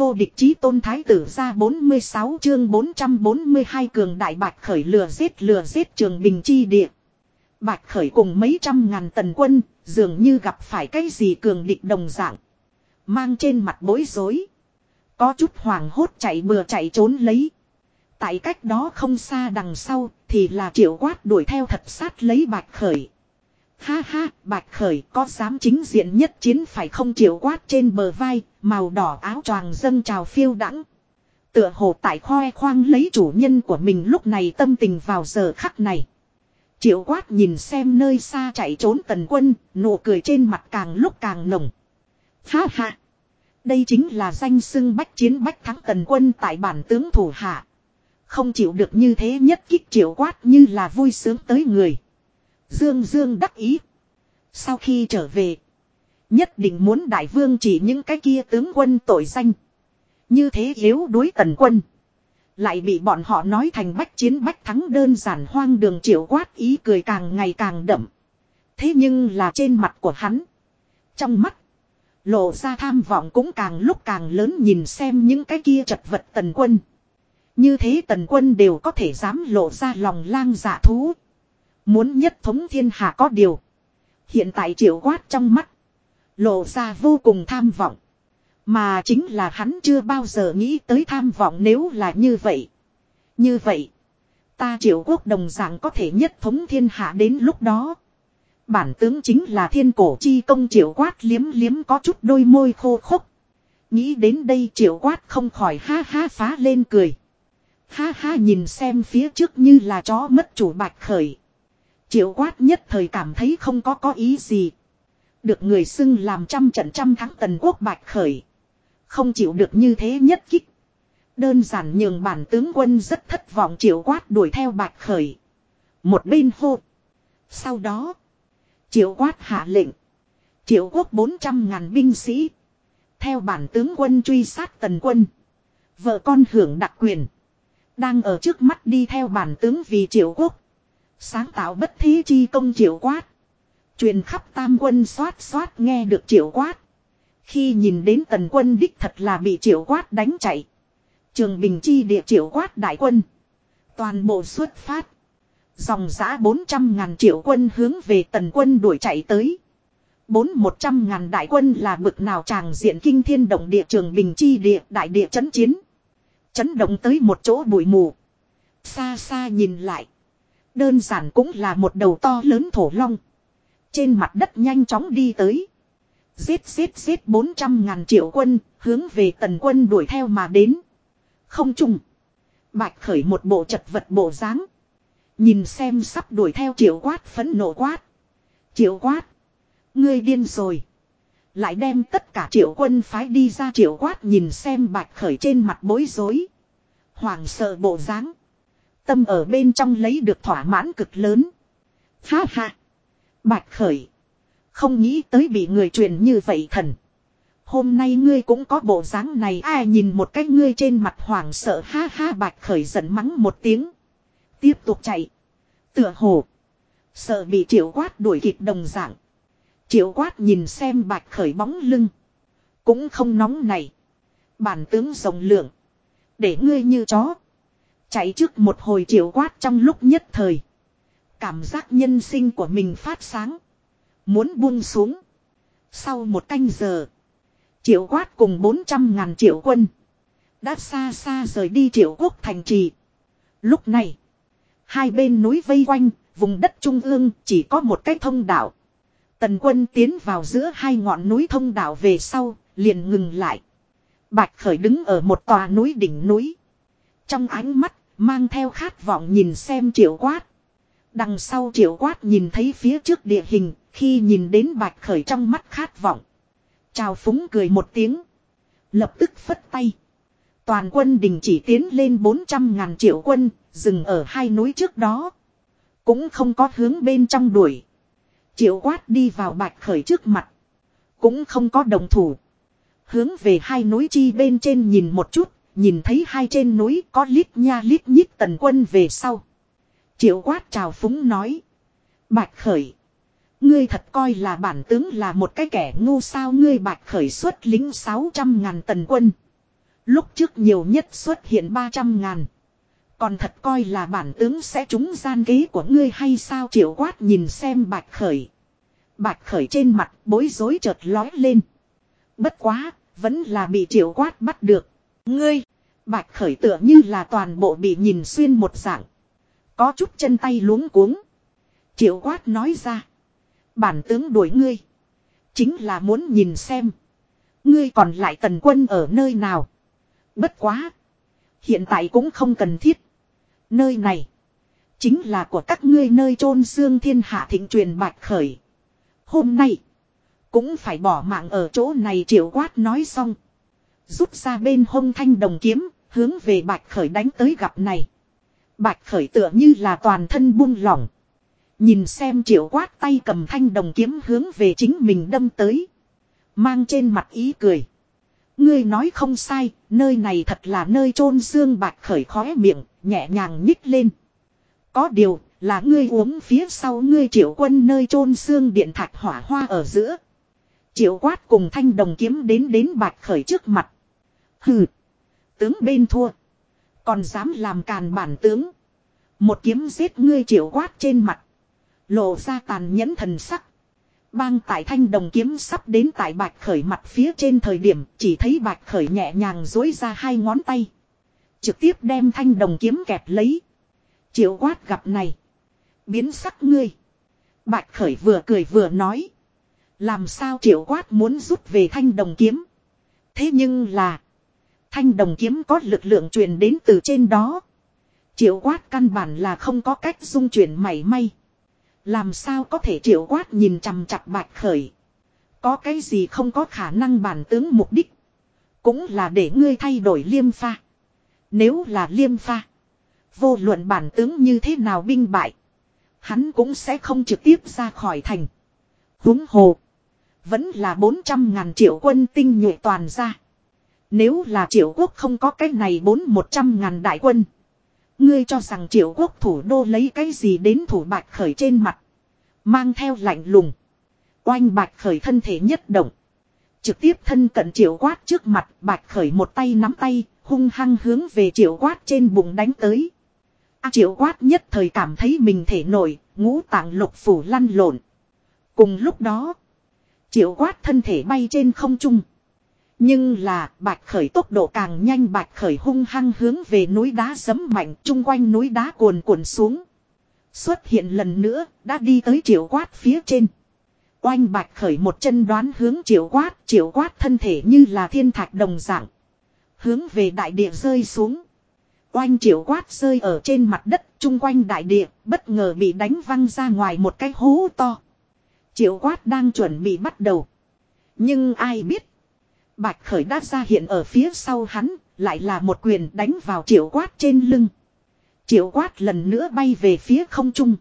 vô địch chí tôn thái tử ra 46 chương 442 cường đại bạch khởi lừa giết lừa giết trường bình chi địa. Bạch khởi cùng mấy trăm ngàn tần quân, dường như gặp phải cái gì cường địch đồng dạng. Mang trên mặt bối rối. Có chút hoàng hốt chạy bừa chạy trốn lấy. Tại cách đó không xa đằng sau thì là triệu quát đuổi theo thật sát lấy bạch khởi. Ha ha, bạch khởi có dám chính diện nhất chiến phải không triệu quát trên bờ vai, màu đỏ áo choàng dâng trào phiêu đãng. Tựa hồ tại khoe khoang lấy chủ nhân của mình lúc này tâm tình vào giờ khắc này. Triệu quát nhìn xem nơi xa chạy trốn tần quân, nụ cười trên mặt càng lúc càng nồng. Ha ha! Đây chính là danh xưng bách chiến bách thắng tần quân tại bản tướng thủ hạ. Không chịu được như thế nhất kích triệu quát như là vui sướng tới người. Dương Dương đắc ý. Sau khi trở về. Nhất định muốn đại vương chỉ những cái kia tướng quân tội danh. Như thế yếu đối tần quân. Lại bị bọn họ nói thành bách chiến bách thắng đơn giản hoang đường triệu quát ý cười càng ngày càng đậm. Thế nhưng là trên mặt của hắn. Trong mắt. Lộ ra tham vọng cũng càng lúc càng lớn nhìn xem những cái kia chật vật tần quân. Như thế tần quân đều có thể dám lộ ra lòng lang dạ thú. Muốn nhất thống thiên hạ có điều. Hiện tại triệu quát trong mắt. Lộ ra vô cùng tham vọng. Mà chính là hắn chưa bao giờ nghĩ tới tham vọng nếu là như vậy. Như vậy. Ta triệu quốc đồng dạng có thể nhất thống thiên hạ đến lúc đó. Bản tướng chính là thiên cổ chi công triệu quát liếm liếm có chút đôi môi khô khốc. Nghĩ đến đây triệu quát không khỏi ha ha phá lên cười. Ha ha nhìn xem phía trước như là chó mất chủ bạch khởi. Triệu quát nhất thời cảm thấy không có có ý gì. Được người xưng làm trăm trận trăm thắng tần quốc bạch khởi. Không chịu được như thế nhất kích. Đơn giản nhường bản tướng quân rất thất vọng triệu quát đuổi theo bạch khởi. Một bên hô. Sau đó. Triệu quát hạ lệnh. Triệu quốc 400 ngàn binh sĩ. Theo bản tướng quân truy sát tần quân. Vợ con hưởng đặc quyền. Đang ở trước mắt đi theo bản tướng vì triệu quốc. Sáng tạo bất thí chi công triệu quát. Truyền khắp tam quân xoát xoát nghe được triệu quát. Khi nhìn đến tần quân đích thật là bị triệu quát đánh chạy. Trường Bình Chi địa triệu quát đại quân. Toàn bộ xuất phát. Dòng giã 400 ngàn triệu quân hướng về tần quân đuổi chạy tới. Bốn một trăm ngàn đại quân là bực nào tràng diện kinh thiên động địa trường Bình Chi địa đại địa chấn chiến. Chấn động tới một chỗ bụi mù. Xa xa nhìn lại. Đơn giản cũng là một đầu to lớn thổ long. Trên mặt đất nhanh chóng đi tới. Giết giết giết 400 ngàn triệu quân, hướng về tần quân đuổi theo mà đến. Không trùng. Bạch khởi một bộ chật vật bộ dáng Nhìn xem sắp đuổi theo triệu quát phấn nộ quát. Triệu quát. Ngươi điên rồi. Lại đem tất cả triệu quân phái đi ra triệu quát nhìn xem bạch khởi trên mặt bối rối. Hoàng sợ bộ dáng Tâm ở bên trong lấy được thỏa mãn cực lớn. Ha ha. Bạch khởi. Không nghĩ tới bị người truyền như vậy thần. Hôm nay ngươi cũng có bộ dáng này, ai nhìn một cái ngươi trên mặt hoảng sợ, ha ha, bạch khởi giận mắng một tiếng. Tiếp tục chạy. Tựa hồ. Sợ bị triệu quát đuổi kịp đồng dạng. Triệu quát nhìn xem bạch khởi bóng lưng. Cũng không nóng này. Bản tướng rồng lượng. Để ngươi như chó. Chạy trước một hồi triệu quát trong lúc nhất thời. Cảm giác nhân sinh của mình phát sáng. Muốn buông xuống. Sau một canh giờ. Triệu quát cùng 400 ngàn triệu quân. Đã xa xa rời đi triệu quốc thành trì. Lúc này. Hai bên núi vây quanh. Vùng đất trung ương chỉ có một cái thông đạo. Tần quân tiến vào giữa hai ngọn núi thông đạo về sau. Liền ngừng lại. Bạch khởi đứng ở một tòa núi đỉnh núi. Trong ánh mắt mang theo khát vọng nhìn xem triệu quát. Đằng sau triệu quát nhìn thấy phía trước địa hình, khi nhìn đến bạch khởi trong mắt khát vọng. Chào phúng cười một tiếng. Lập tức phất tay. Toàn quân đình chỉ tiến lên 400 ngàn triệu quân, dừng ở hai núi trước đó. Cũng không có hướng bên trong đuổi. Triệu quát đi vào bạch khởi trước mặt. Cũng không có đồng thủ. Hướng về hai núi chi bên trên nhìn một chút, nhìn thấy hai trên núi có lít nha lít nhít tần quân về sau. Triệu quát chào phúng nói. Bạch khởi. Ngươi thật coi là bản tướng là một cái kẻ ngu sao ngươi bạch khởi xuất lính 600 ngàn tần quân. Lúc trước nhiều nhất xuất hiện 300 ngàn. Còn thật coi là bản tướng sẽ trúng gian kế của ngươi hay sao triệu quát nhìn xem bạch khởi. Bạch khởi trên mặt bối rối chợt lói lên. Bất quá, vẫn là bị triệu quát bắt được. Ngươi, bạch khởi tựa như là toàn bộ bị nhìn xuyên một dạng. Có chút chân tay luống cuống. Triệu quát nói ra. Bản tướng đuổi ngươi. Chính là muốn nhìn xem. Ngươi còn lại tần quân ở nơi nào. Bất quá. Hiện tại cũng không cần thiết. Nơi này. Chính là của các ngươi nơi chôn xương thiên hạ thịnh truyền bạch khởi. Hôm nay. Cũng phải bỏ mạng ở chỗ này triệu quát nói xong. Rút ra bên hông thanh đồng kiếm. Hướng về bạch khởi đánh tới gặp này. Bạch khởi tựa như là toàn thân buông lỏng. Nhìn xem triệu quát tay cầm thanh đồng kiếm hướng về chính mình đâm tới. Mang trên mặt ý cười. Ngươi nói không sai, nơi này thật là nơi chôn xương bạch khởi khóe miệng, nhẹ nhàng nhích lên. Có điều, là ngươi uống phía sau ngươi triệu quân nơi chôn xương điện thạch hỏa hoa ở giữa. Triệu quát cùng thanh đồng kiếm đến đến bạch khởi trước mặt. Hừ. Tướng bên thua. Còn dám làm càn bản tướng. Một kiếm giết ngươi triệu quát trên mặt. Lộ ra tàn nhẫn thần sắc. Bang tại thanh đồng kiếm sắp đến tại bạch khởi mặt phía trên thời điểm, chỉ thấy bạch khởi nhẹ nhàng dối ra hai ngón tay. Trực tiếp đem thanh đồng kiếm kẹp lấy. Triệu quát gặp này. Biến sắc ngươi. Bạch khởi vừa cười vừa nói. Làm sao triệu quát muốn rút về thanh đồng kiếm. Thế nhưng là. Thanh đồng kiếm có lực lượng truyền đến từ trên đó. Triệu quát căn bản là không có cách dung chuyển mảy may. Làm sao có thể triệu quát nhìn chằm chặt bạch khởi. Có cái gì không có khả năng bản tướng mục đích. Cũng là để ngươi thay đổi liêm pha. Nếu là liêm pha. Vô luận bản tướng như thế nào binh bại. Hắn cũng sẽ không trực tiếp ra khỏi thành. Húng hồ. Vẫn là 400 ngàn triệu quân tinh nhuệ toàn ra. Nếu là triệu quốc không có cái này bốn một trăm ngàn đại quân. Ngươi cho rằng triệu quốc thủ đô lấy cái gì đến thủ bạch khởi trên mặt. Mang theo lạnh lùng. Oanh bạch khởi thân thể nhất động. Trực tiếp thân cận triệu quát trước mặt bạch khởi một tay nắm tay hung hăng hướng về triệu quát trên bụng đánh tới. À, triệu quát nhất thời cảm thấy mình thể nổi, ngũ tạng lục phủ lăn lộn. Cùng lúc đó, triệu quát thân thể bay trên không trung. Nhưng là, bạch khởi tốc độ càng nhanh, bạch khởi hung hăng hướng về núi đá sấm mạnh, chung quanh núi đá cuồn cuộn xuống. Xuất hiện lần nữa, đã đi tới triệu quát phía trên. Oanh, bạch khởi một chân đoán hướng triệu quát triệu quát thân thể như là thiên thạch đồng dạng. Hướng về đại địa rơi xuống. Oanh, triệu quát rơi ở trên mặt đất, chung quanh đại địa, bất ngờ bị đánh văng ra ngoài một cái hố to. Triệu quát đang chuẩn bị bắt đầu. Nhưng ai biết. Bạch khởi đã ra hiện ở phía sau hắn, lại là một quyền đánh vào triệu quát trên lưng. Triệu quát lần nữa bay về phía không trung.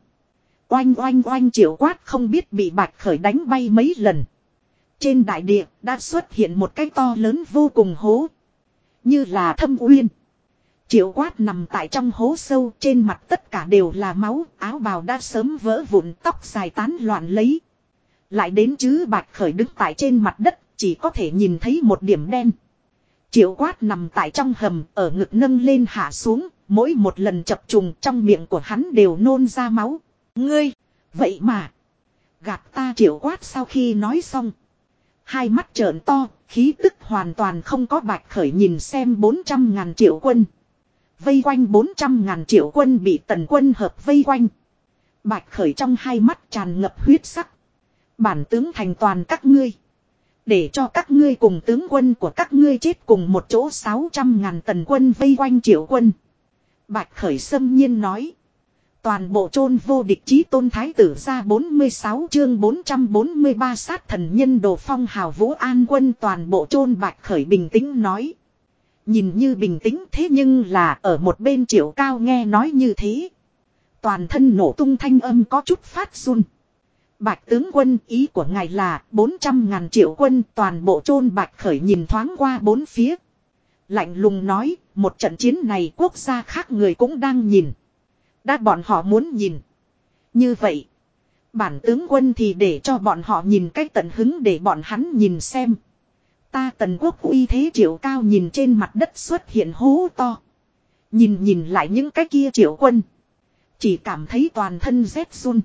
Oanh oanh oanh triệu quát không biết bị bạch khởi đánh bay mấy lần. Trên đại địa đã xuất hiện một cái to lớn vô cùng hố. Như là thâm uyên. Triệu quát nằm tại trong hố sâu trên mặt tất cả đều là máu, áo bào đã sớm vỡ vụn tóc dài tán loạn lấy. Lại đến chứ bạch khởi đứng tại trên mặt đất chỉ có thể nhìn thấy một điểm đen. Triệu quát nằm tại trong hầm, ở ngực nâng lên hạ xuống, mỗi một lần chập trùng trong miệng của hắn đều nôn ra máu. Ngươi, vậy mà, gạt ta triệu quát sau khi nói xong. Hai mắt trợn to, khí tức hoàn toàn không có bạch khởi nhìn xem 400 ngàn triệu quân. Vây quanh 400 ngàn triệu quân bị tần quân hợp vây quanh. Bạch khởi trong hai mắt tràn ngập huyết sắc. Bản tướng thành toàn các ngươi. Để cho các ngươi cùng tướng quân của các ngươi chết cùng một chỗ 600 ngàn tần quân vây quanh triệu quân. Bạch Khởi Sâm nhiên nói. Toàn bộ chôn vô địch chí tôn thái tử ra 46 chương 443 sát thần nhân đồ phong hào vũ an quân toàn bộ chôn Bạch Khởi bình tĩnh nói. Nhìn như bình tĩnh thế nhưng là ở một bên triệu cao nghe nói như thế. Toàn thân nổ tung thanh âm có chút phát run. Bạch tướng quân ý của ngài là 400 ngàn triệu quân toàn bộ chôn bạch khởi nhìn thoáng qua bốn phía. Lạnh lùng nói, một trận chiến này quốc gia khác người cũng đang nhìn. Đã bọn họ muốn nhìn. Như vậy, bản tướng quân thì để cho bọn họ nhìn cách tận hứng để bọn hắn nhìn xem. Ta tần quốc uy thế triệu cao nhìn trên mặt đất xuất hiện hố to. Nhìn nhìn lại những cái kia triệu quân. Chỉ cảm thấy toàn thân rét run.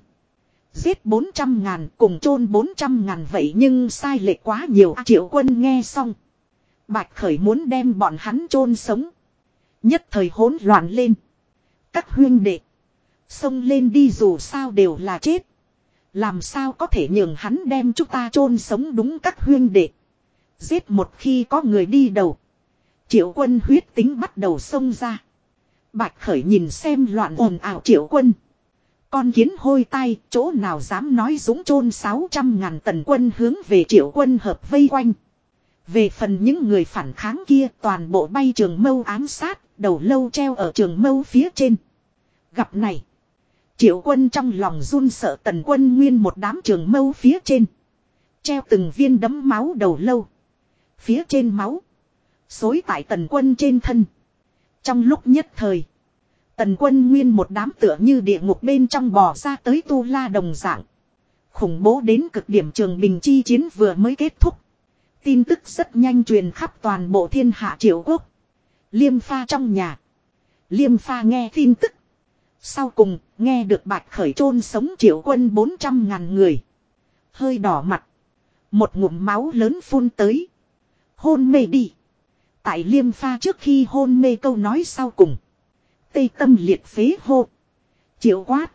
Giết 400 ngàn cùng chôn 400 ngàn vậy nhưng sai lệch quá nhiều à, triệu quân nghe xong. Bạch khởi muốn đem bọn hắn chôn sống. Nhất thời hỗn loạn lên. Các huyên đệ. Xông lên đi dù sao đều là chết. Làm sao có thể nhường hắn đem chúng ta chôn sống đúng các huyên đệ. Giết một khi có người đi đầu. Triệu quân huyết tính bắt đầu xông ra. Bạch khởi nhìn xem loạn ồn ào triệu quân. Con kiến hôi tay, chỗ nào dám nói dũng chôn 600 ngàn tần quân hướng về triệu quân hợp vây quanh. Về phần những người phản kháng kia toàn bộ bay trường mâu ám sát, đầu lâu treo ở trường mâu phía trên. Gặp này, triệu quân trong lòng run sợ tần quân nguyên một đám trường mâu phía trên. Treo từng viên đấm máu đầu lâu. Phía trên máu. Xối tại tần quân trên thân. Trong lúc nhất thời. Tần quân nguyên một đám tựa như địa ngục bên trong bò ra tới tu la đồng dạng. Khủng bố đến cực điểm trường bình chi chiến vừa mới kết thúc. Tin tức rất nhanh truyền khắp toàn bộ thiên hạ triệu quốc. Liêm pha trong nhà. Liêm pha nghe tin tức. Sau cùng, nghe được bạch khởi chôn sống triệu quân 400 ngàn người. Hơi đỏ mặt. Một ngụm máu lớn phun tới. Hôn mê đi. Tại liêm pha trước khi hôn mê câu nói sau cùng. Tây tâm liệt phế hô. Triệu quát.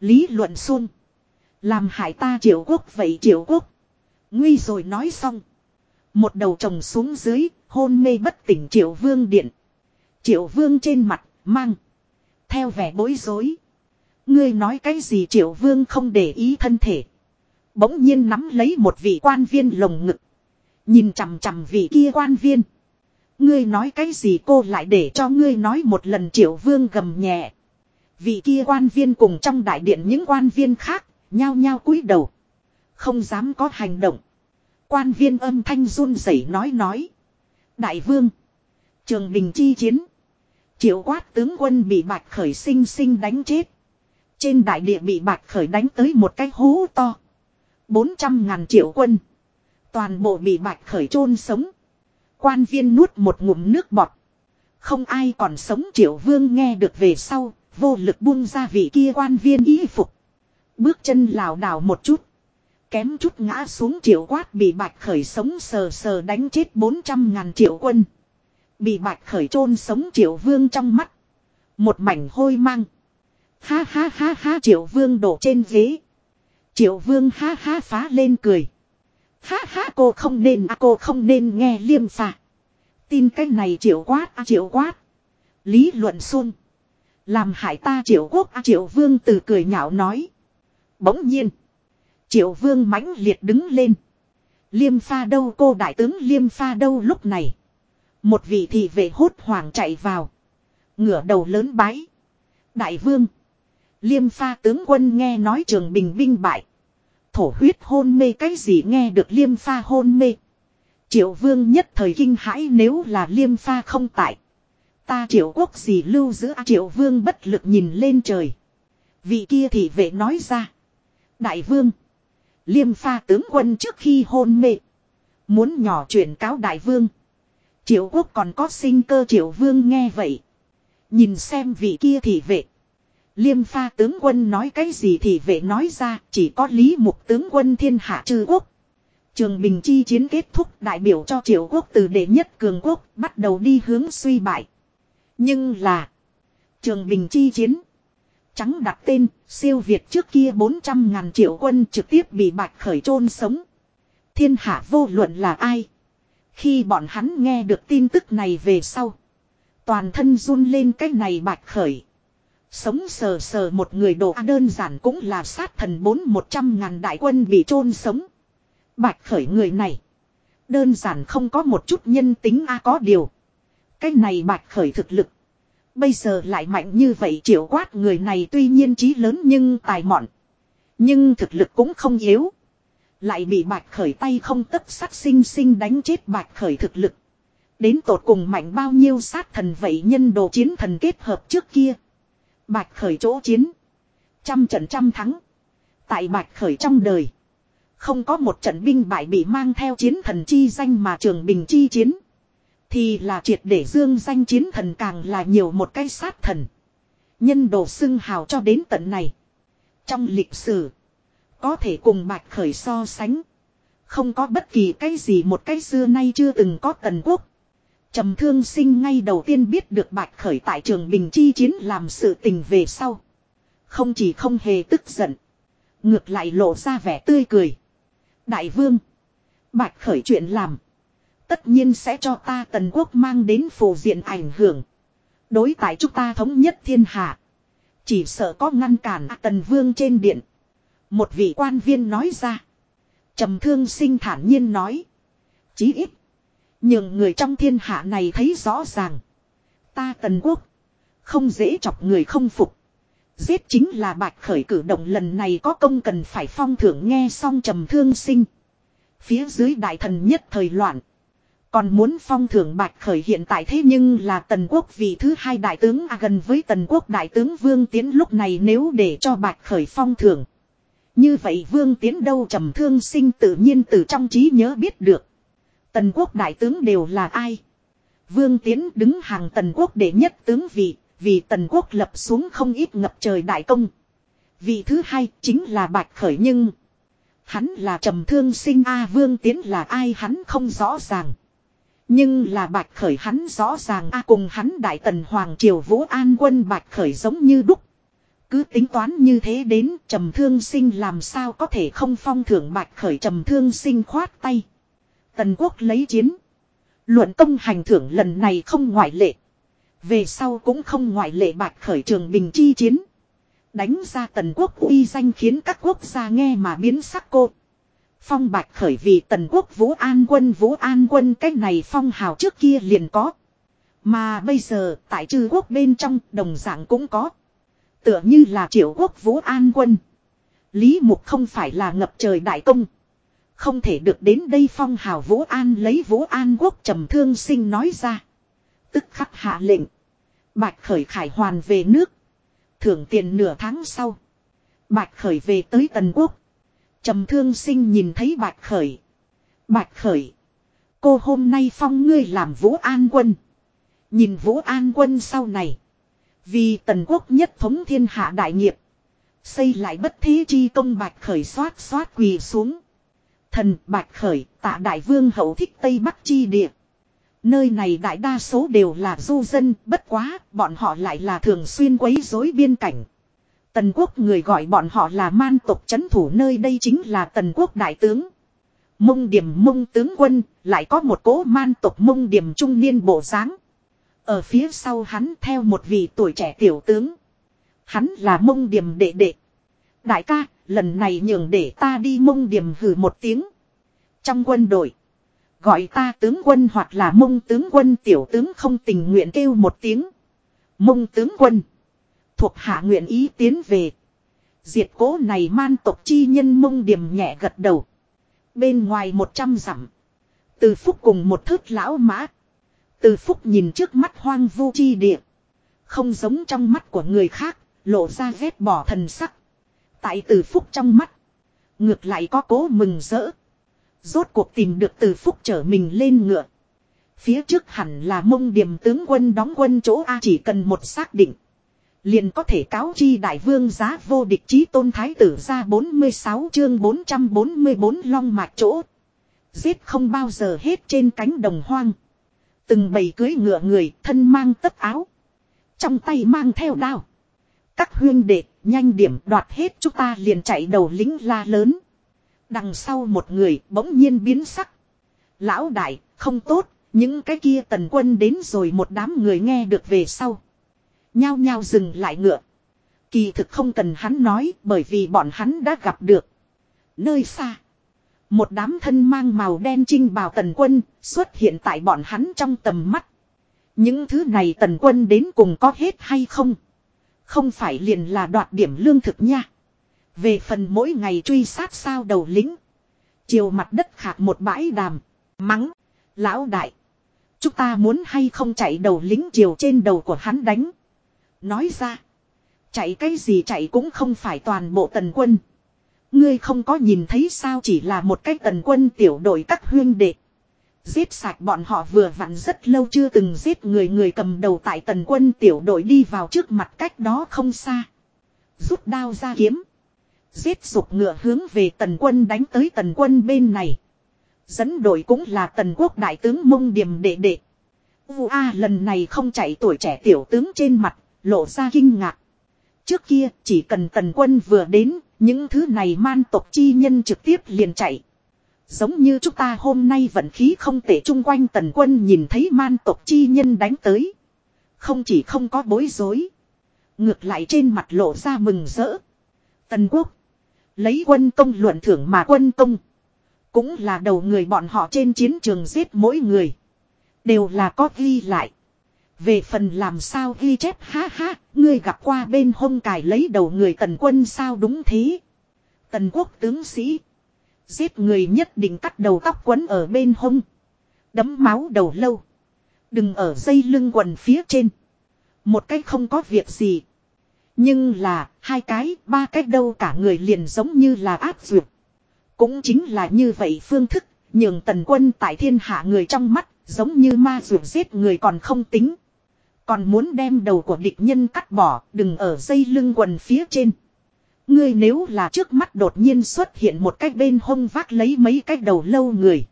Lý luận xuân. Làm hại ta triệu quốc vậy triệu quốc. Nguy rồi nói xong. Một đầu trồng xuống dưới, hôn mê bất tỉnh triệu vương điện. Triệu vương trên mặt, mang. Theo vẻ bối rối. Ngươi nói cái gì triệu vương không để ý thân thể. Bỗng nhiên nắm lấy một vị quan viên lồng ngực. Nhìn chằm chằm vị kia quan viên. Ngươi nói cái gì cô lại để cho ngươi nói một lần triệu vương gầm nhẹ. Vị kia quan viên cùng trong đại điện những quan viên khác, nhao nhao cúi đầu. Không dám có hành động. Quan viên âm thanh run rẩy nói nói. Đại vương. Trường Bình chi chiến. Triệu quát tướng quân bị bạch khởi sinh sinh đánh chết. Trên đại địa bị bạch khởi đánh tới một cái hố to. 400 ngàn triệu quân. Toàn bộ bị bạch khởi chôn sống. Quan viên nuốt một ngụm nước bọt. Không ai còn sống triệu vương nghe được về sau, vô lực buông ra vị kia quan viên y phục. Bước chân lảo đảo một chút. Kém chút ngã xuống triệu quát bị bạch khởi sống sờ sờ đánh chết 400 ngàn triệu quân. Bị bạch khởi chôn sống triệu vương trong mắt. Một mảnh hôi mang. Ha ha ha ha triệu vương đổ trên ghế. Triệu vương ha ha phá lên cười. Ha ha, cô không nên à cô không nên nghe liêm phà. Tin cái này triệu quát à triệu quát. Lý luận xuân. Làm hại ta triệu quốc à triệu vương từ cười nhạo nói. Bỗng nhiên. Triệu vương mãnh liệt đứng lên. Liêm pha đâu, cô đại tướng liêm pha đâu lúc này. Một vị thị vệ hốt hoảng chạy vào. Ngửa đầu lớn bái. Đại vương. Liêm pha tướng quân nghe nói trường bình binh bại thổ huyết hôn mê cái gì nghe được liêm pha hôn mê. Triệu vương nhất thời kinh hãi nếu là liêm pha không tại. Ta triệu quốc gì lưu giữ à? triệu vương bất lực nhìn lên trời. Vị kia thì vệ nói ra. Đại vương. Liêm pha tướng quân trước khi hôn mê. Muốn nhỏ chuyển cáo đại vương. Triệu quốc còn có sinh cơ triệu vương nghe vậy. Nhìn xem vị kia thì vệ. Liêm pha tướng quân nói cái gì thì vệ nói ra, chỉ có lý mục tướng quân thiên hạ trừ quốc. Trường Bình chi chiến kết thúc đại biểu cho triệu quốc từ đệ nhất cường quốc bắt đầu đi hướng suy bại. Nhưng là Trường Bình chi chiến Trắng đặt tên siêu Việt trước kia 400 ngàn triệu quân trực tiếp bị bạch khởi chôn sống. Thiên hạ vô luận là ai? Khi bọn hắn nghe được tin tức này về sau. Toàn thân run lên cái này bạch khởi. Sống sờ sờ một người đồ đơn giản cũng là sát thần bốn một trăm ngàn đại quân bị chôn sống. Bạch khởi người này. Đơn giản không có một chút nhân tính a có điều. Cái này bạch khởi thực lực. Bây giờ lại mạnh như vậy triệu quát người này tuy nhiên trí lớn nhưng tài mọn. Nhưng thực lực cũng không yếu. Lại bị bạch khởi tay không tất sắc sinh sinh đánh chết bạch khởi thực lực. Đến tột cùng mạnh bao nhiêu sát thần vậy nhân đồ chiến thần kết hợp trước kia. Bạch khởi chỗ chiến. Trăm trận trăm thắng. Tại bạch khởi trong đời. Không có một trận binh bại bị mang theo chiến thần chi danh mà trường bình chi chiến. Thì là triệt để dương danh chiến thần càng là nhiều một cái sát thần. Nhân đồ xưng hào cho đến tận này. Trong lịch sử. Có thể cùng bạch khởi so sánh. Không có bất kỳ cái gì một cái xưa nay chưa từng có tần quốc trầm thương sinh ngay đầu tiên biết được bạch khởi tại trường bình chi chiến làm sự tình về sau. Không chỉ không hề tức giận. Ngược lại lộ ra vẻ tươi cười. Đại vương. Bạch khởi chuyện làm. Tất nhiên sẽ cho ta tần quốc mang đến phù diện ảnh hưởng. Đối tại chúng ta thống nhất thiên hạ. Chỉ sợ có ngăn cản tần vương trên điện. Một vị quan viên nói ra. trầm thương sinh thản nhiên nói. Chí ít. Nhưng người trong thiên hạ này thấy rõ ràng. Ta tần quốc. Không dễ chọc người không phục. Giết chính là bạch khởi cử động lần này có công cần phải phong thưởng nghe xong trầm thương sinh. Phía dưới đại thần nhất thời loạn. Còn muốn phong thưởng bạch khởi hiện tại thế nhưng là tần quốc vị thứ hai đại tướng à, gần với tần quốc đại tướng Vương Tiến lúc này nếu để cho bạch khởi phong thưởng. Như vậy Vương Tiến đâu trầm thương sinh tự nhiên từ trong trí nhớ biết được. Tần quốc đại tướng đều là ai? Vương Tiến đứng hàng tần quốc đệ nhất tướng vị, vì tần quốc lập xuống không ít ngập trời đại công. Vị thứ hai chính là bạch khởi nhưng... Hắn là trầm thương sinh A Vương Tiến là ai hắn không rõ ràng. Nhưng là bạch khởi hắn rõ ràng A cùng hắn đại tần Hoàng Triều Vũ An quân bạch khởi giống như đúc. Cứ tính toán như thế đến trầm thương sinh làm sao có thể không phong thưởng bạch khởi trầm thương sinh khoát tay. Tần quốc lấy chiến. Luận công hành thưởng lần này không ngoại lệ. Về sau cũng không ngoại lệ bạch khởi trường bình chi chiến. Đánh ra tần quốc uy danh khiến các quốc gia nghe mà biến sắc cô. Phong bạch khởi vì tần quốc Vũ An quân, Vũ An quân cái này phong hào trước kia liền có. Mà bây giờ tại trừ quốc bên trong đồng dạng cũng có. Tựa như là triệu quốc Vũ An quân. Lý mục không phải là ngập trời đại công. Không thể được đến đây phong hào Vũ An lấy Vũ An quốc trầm thương sinh nói ra. Tức khắc hạ lệnh. Bạch khởi khải hoàn về nước. Thưởng tiền nửa tháng sau. Bạch khởi về tới Tần Quốc. trầm thương sinh nhìn thấy bạch khởi. Bạch khởi. Cô hôm nay phong ngươi làm vũ an quân. Nhìn vũ an quân sau này. Vì Tần Quốc nhất thống thiên hạ đại nghiệp. Xây lại bất thế chi công bạch khởi xoát xoát quỳ xuống. Thần bạch khởi tạ đại vương hậu thích Tây Bắc chi địa. Nơi này đại đa số đều là du dân, bất quá, bọn họ lại là thường xuyên quấy rối biên cảnh. Tần quốc người gọi bọn họ là man tộc chấn thủ nơi đây chính là tần quốc đại tướng. Mông điểm mông tướng quân, lại có một cố man tộc mông điểm trung niên bộ dáng Ở phía sau hắn theo một vị tuổi trẻ tiểu tướng. Hắn là mông điểm đệ đệ. Đại ca, lần này nhường để ta đi mông điểm hử một tiếng. Trong quân đội. Gọi ta tướng quân hoặc là mông tướng quân tiểu tướng không tình nguyện kêu một tiếng. Mông tướng quân. Thuộc hạ nguyện ý tiến về. Diệt cố này man tộc chi nhân mông điểm nhẹ gật đầu. Bên ngoài một trăm dặm. Từ phúc cùng một thớt lão mã. Từ phúc nhìn trước mắt hoang vu chi địa. Không giống trong mắt của người khác, lộ ra ghét bỏ thần sắc. Tại từ phúc trong mắt. Ngược lại có cố mừng rỡ. Rốt cuộc tìm được từ phúc trở mình lên ngựa. Phía trước hẳn là mông điểm tướng quân đóng quân chỗ A chỉ cần một xác định. Liền có thể cáo chi đại vương giá vô địch chí tôn thái tử ra 46 chương 444 long mạch chỗ. Giết không bao giờ hết trên cánh đồng hoang. Từng bầy cưới ngựa người thân mang tất áo. Trong tay mang theo đao. Các huyên đệ nhanh điểm đoạt hết chúng ta liền chạy đầu lính la lớn. Đằng sau một người bỗng nhiên biến sắc. Lão đại, không tốt, những cái kia tần quân đến rồi một đám người nghe được về sau. Nhao nhao dừng lại ngựa. Kỳ thực không cần hắn nói bởi vì bọn hắn đã gặp được. Nơi xa. Một đám thân mang màu đen trinh bào tần quân xuất hiện tại bọn hắn trong tầm mắt. Những thứ này tần quân đến cùng có hết hay không? Không phải liền là đoạt điểm lương thực nha. Về phần mỗi ngày truy sát sao đầu lính. Chiều mặt đất khạc một bãi đàm. Mắng. Lão đại. Chúng ta muốn hay không chạy đầu lính chiều trên đầu của hắn đánh. Nói ra. Chạy cái gì chạy cũng không phải toàn bộ tần quân. Ngươi không có nhìn thấy sao chỉ là một cái tần quân tiểu đội các huyên đệ. Giết sạch bọn họ vừa vặn rất lâu chưa từng giết người người cầm đầu tại tần quân tiểu đội đi vào trước mặt cách đó không xa. Rút đao ra kiếm. Giết sụp ngựa hướng về tần quân đánh tới tần quân bên này. Dẫn đội cũng là tần quốc đại tướng mông điểm đệ đệ. Ua lần này không chạy tuổi trẻ tiểu tướng trên mặt, lộ ra kinh ngạc. Trước kia chỉ cần tần quân vừa đến, những thứ này man tộc chi nhân trực tiếp liền chạy. Giống như chúng ta hôm nay vận khí không tệ chung quanh tần quân nhìn thấy man tộc chi nhân đánh tới. Không chỉ không có bối rối. Ngược lại trên mặt lộ ra mừng rỡ. Tần quốc. Lấy quân công luận thưởng mà quân công. Cũng là đầu người bọn họ trên chiến trường giết mỗi người. Đều là có ghi lại. Về phần làm sao ghi chép ha ha, ngươi gặp qua bên hông cài lấy đầu người tần quân sao đúng thế. Tần quốc tướng sĩ. Giết người nhất định cắt đầu tóc quấn ở bên hông. Đấm máu đầu lâu. Đừng ở dây lưng quần phía trên. Một cách không có việc gì. Nhưng là, hai cái, ba cái đâu cả người liền giống như là áp dược. Cũng chính là như vậy phương thức, nhường tần quân tại thiên hạ người trong mắt, giống như ma dược giết người còn không tính. Còn muốn đem đầu của địch nhân cắt bỏ, đừng ở dây lưng quần phía trên. Ngươi nếu là trước mắt đột nhiên xuất hiện một cách bên hông vác lấy mấy cái đầu lâu người.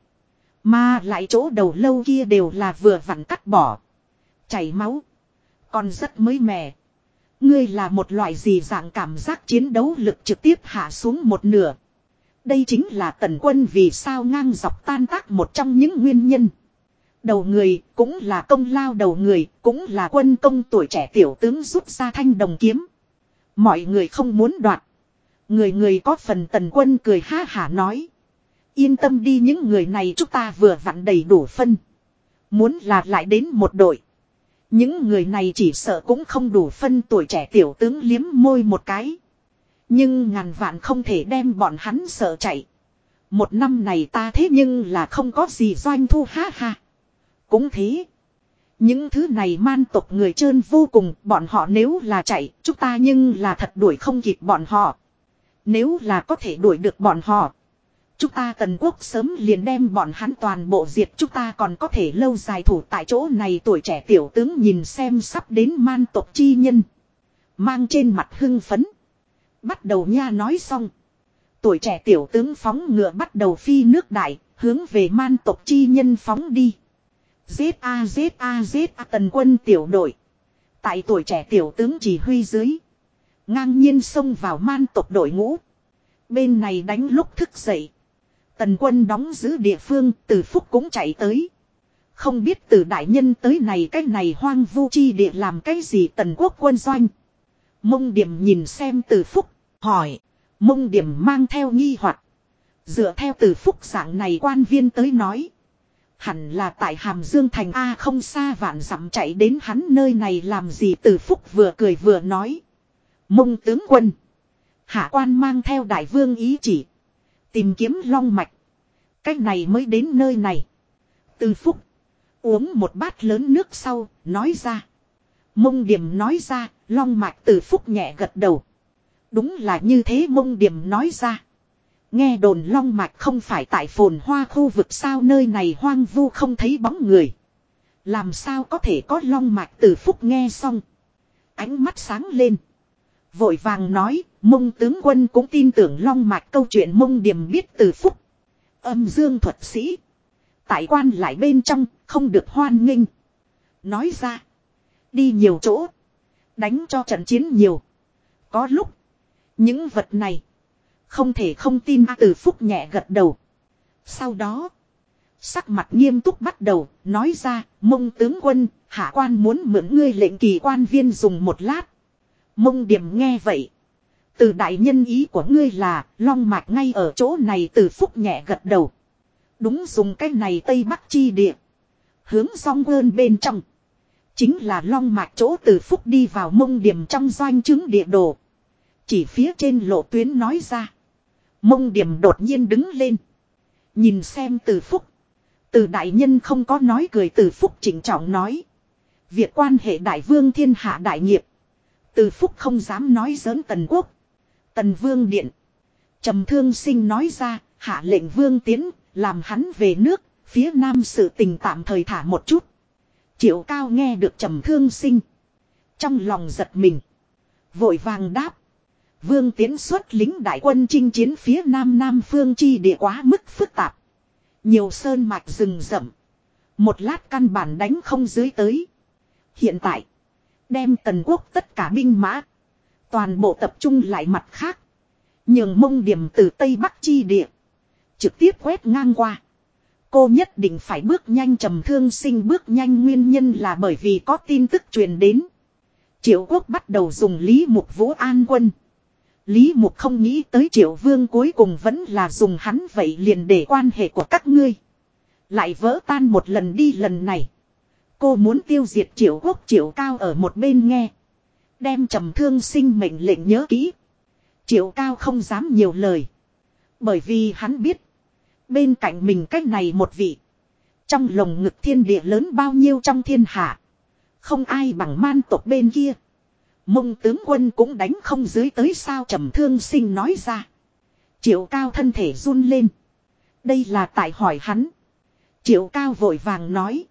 Mà lại chỗ đầu lâu kia đều là vừa vặn cắt bỏ. Chảy máu. Còn rất mới mẻ. Ngươi là một loại gì dạng cảm giác chiến đấu lực trực tiếp hạ xuống một nửa. Đây chính là tần quân vì sao ngang dọc tan tác một trong những nguyên nhân. Đầu người cũng là công lao, đầu người cũng là quân công tuổi trẻ tiểu tướng rút ra thanh đồng kiếm. Mọi người không muốn đoạt. Người người có phần tần quân cười ha hả nói. Yên tâm đi những người này chúng ta vừa vặn đầy đủ phân. Muốn là lại đến một đội. Những người này chỉ sợ cũng không đủ phân tuổi trẻ tiểu tướng liếm môi một cái. Nhưng ngàn vạn không thể đem bọn hắn sợ chạy. Một năm này ta thế nhưng là không có gì doanh thu ha ha. Cũng thế. Những thứ này man tộc người trơn vô cùng, bọn họ nếu là chạy, chúng ta nhưng là thật đuổi không kịp bọn họ. Nếu là có thể đuổi được bọn họ. Chúng ta tần quốc sớm liền đem bọn hắn toàn bộ diệt chúng ta còn có thể lâu dài thủ tại chỗ này tuổi trẻ tiểu tướng nhìn xem sắp đến man tộc chi nhân. Mang trên mặt hưng phấn. Bắt đầu nha nói xong. Tuổi trẻ tiểu tướng phóng ngựa bắt đầu phi nước đại, hướng về man tộc chi nhân phóng đi. Giết a giết a giết a tần quân tiểu đội. Tại tuổi trẻ tiểu tướng chỉ huy dưới. Ngang nhiên xông vào man tộc đội ngũ. Bên này đánh lúc thức dậy. Tần quân đóng giữ địa phương từ phúc cũng chạy tới. Không biết từ đại nhân tới này cái này hoang vu chi địa làm cái gì tần quốc quân doanh. Mông điểm nhìn xem từ phúc, hỏi. Mông điểm mang theo nghi hoặc Dựa theo từ phúc dạng này quan viên tới nói. Hẳn là tại Hàm Dương Thành A không xa vạn dặm chạy đến hắn nơi này làm gì từ phúc vừa cười vừa nói. Mông tướng quân. Hạ quan mang theo đại vương ý chỉ. Tìm kiếm long mạch. Cách này mới đến nơi này. Từ phúc. Uống một bát lớn nước sau, nói ra. Mông điểm nói ra, long mạch từ phúc nhẹ gật đầu. Đúng là như thế mông điểm nói ra. Nghe đồn long mạch không phải tại phồn hoa khu vực sao nơi này hoang vu không thấy bóng người. Làm sao có thể có long mạch từ phúc nghe xong. Ánh mắt sáng lên. Vội vàng nói, mông tướng quân cũng tin tưởng long mạch câu chuyện mông điểm biết từ phúc. Âm dương thuật sĩ. Tại quan lại bên trong, không được hoan nghênh. Nói ra. Đi nhiều chỗ. Đánh cho trận chiến nhiều. Có lúc. Những vật này. Không thể không tin từ phúc nhẹ gật đầu. Sau đó. Sắc mặt nghiêm túc bắt đầu, nói ra, mông tướng quân, hạ quan muốn mượn ngươi lệnh kỳ quan viên dùng một lát. Mông điểm nghe vậy. Từ đại nhân ý của ngươi là, long mạch ngay ở chỗ này từ phúc nhẹ gật đầu. Đúng dùng cái này tây bắc chi địa. Hướng song ơn bên trong. Chính là long mạch chỗ từ phúc đi vào mông điểm trong doanh chứng địa đồ. Chỉ phía trên lộ tuyến nói ra. Mông điểm đột nhiên đứng lên. Nhìn xem từ phúc. Từ đại nhân không có nói cười từ phúc chỉnh trọng nói. Việc quan hệ đại vương thiên hạ đại nghiệp. Từ phúc không dám nói giỡn tần quốc. Tần vương điện. trầm thương sinh nói ra, hạ lệnh vương tiến, làm hắn về nước, phía nam sự tình tạm thời thả một chút. Triệu cao nghe được trầm thương sinh. Trong lòng giật mình. Vội vàng đáp. Vương tiến xuất lính đại quân chinh chiến phía nam nam phương chi địa quá mức phức tạp. Nhiều sơn mạch rừng rậm. Một lát căn bản đánh không dưới tới. Hiện tại. Đem tần quốc tất cả binh mã. Toàn bộ tập trung lại mặt khác. Nhường mông điểm từ Tây Bắc chi địa. Trực tiếp quét ngang qua. Cô nhất định phải bước nhanh trầm thương sinh bước nhanh nguyên nhân là bởi vì có tin tức truyền đến. Triệu quốc bắt đầu dùng Lý Mục Vũ An quân. Lý Mục không nghĩ tới Triệu Vương cuối cùng vẫn là dùng hắn vậy liền để quan hệ của các ngươi. Lại vỡ tan một lần đi lần này. Cô muốn tiêu diệt Triệu Quốc, Triệu Cao ở một bên nghe. Đem trầm thương sinh mệnh lệnh nhớ kỹ. Triệu Cao không dám nhiều lời. Bởi vì hắn biết. Bên cạnh mình cách này một vị. Trong lồng ngực thiên địa lớn bao nhiêu trong thiên hạ. Không ai bằng man tộc bên kia. Mông tướng quân cũng đánh không dưới tới sao trầm thương sinh nói ra. Triệu cao thân thể run lên. Đây là tại hỏi hắn. Triệu cao vội vàng nói.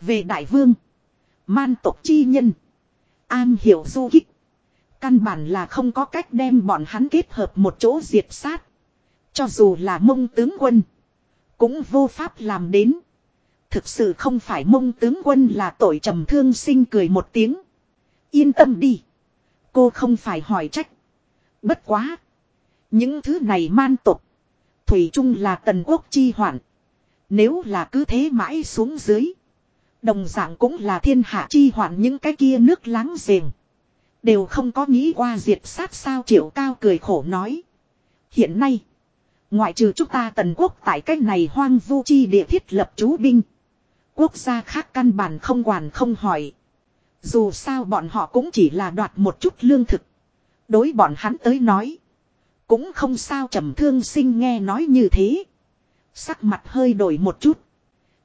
Về đại vương. Man tộc chi nhân. An hiểu du kích. Căn bản là không có cách đem bọn hắn kết hợp một chỗ diệt sát. Cho dù là mông tướng quân. Cũng vô pháp làm đến. Thực sự không phải mông tướng quân là tội trầm thương sinh cười một tiếng. Yên tâm đi. Cô không phải hỏi trách. Bất quá. Những thứ này man tục. Thủy chung là tần quốc chi hoạn. Nếu là cứ thế mãi xuống dưới. Đồng dạng cũng là thiên hạ chi hoạn những cái kia nước láng giềng. Đều không có nghĩ qua diệt sát sao triệu cao cười khổ nói. Hiện nay. Ngoại trừ chúng ta tần quốc tại cách này hoang vu chi địa thiết lập chú binh. Quốc gia khác căn bản không quản không hỏi. Dù sao bọn họ cũng chỉ là đoạt một chút lương thực. Đối bọn hắn tới nói. Cũng không sao trầm thương sinh nghe nói như thế. Sắc mặt hơi đổi một chút.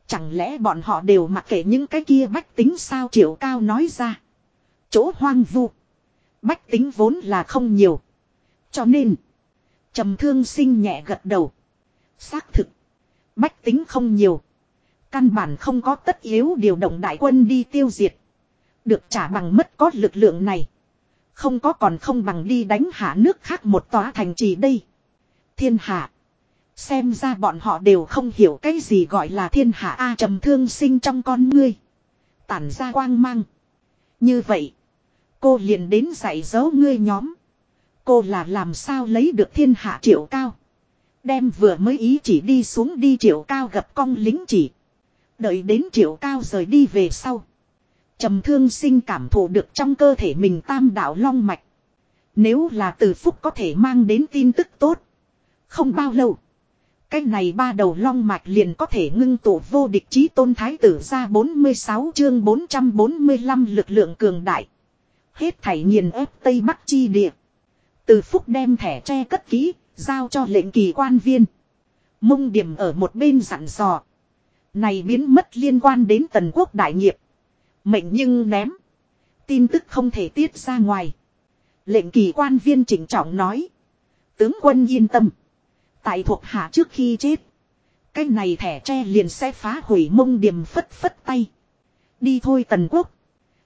Chẳng lẽ bọn họ đều mặc kệ những cái kia bách tính sao triệu cao nói ra. Chỗ hoang vu. Bách tính vốn là không nhiều. Cho nên. trầm thương sinh nhẹ gật đầu. Xác thực. Bách tính không nhiều. Căn bản không có tất yếu điều động đại quân đi tiêu diệt. Được trả bằng mất có lực lượng này. Không có còn không bằng đi đánh hạ nước khác một tòa thành trì đây. Thiên hạ. Xem ra bọn họ đều không hiểu cái gì gọi là thiên hạ A trầm thương sinh trong con ngươi. Tản ra quang mang. Như vậy. Cô liền đến dạy dỗ ngươi nhóm. Cô là làm sao lấy được thiên hạ triệu cao. Đem vừa mới ý chỉ đi xuống đi triệu cao gặp con lính chỉ. Đợi đến triệu cao rời đi về sau trầm thương sinh cảm thụ được trong cơ thể mình tam đạo long mạch. Nếu là từ phúc có thể mang đến tin tức tốt. Không bao lâu. Cái này ba đầu long mạch liền có thể ngưng tụ vô địch chí tôn thái tử ra 46 chương 445 lực lượng cường đại. Hết thảy nghiền ép Tây Bắc chi địa. Từ phúc đem thẻ tre cất kỹ, giao cho lệnh kỳ quan viên. Mông điểm ở một bên dặn dò. Này biến mất liên quan đến tần quốc đại nghiệp. Mệnh nhưng ném. Tin tức không thể tiết ra ngoài. Lệnh kỳ quan viên chỉnh trọng nói. Tướng quân yên tâm. Tại thuộc hạ trước khi chết. Cái này thẻ tre liền sẽ phá hủy mông điểm phất phất tay. Đi thôi tần quốc.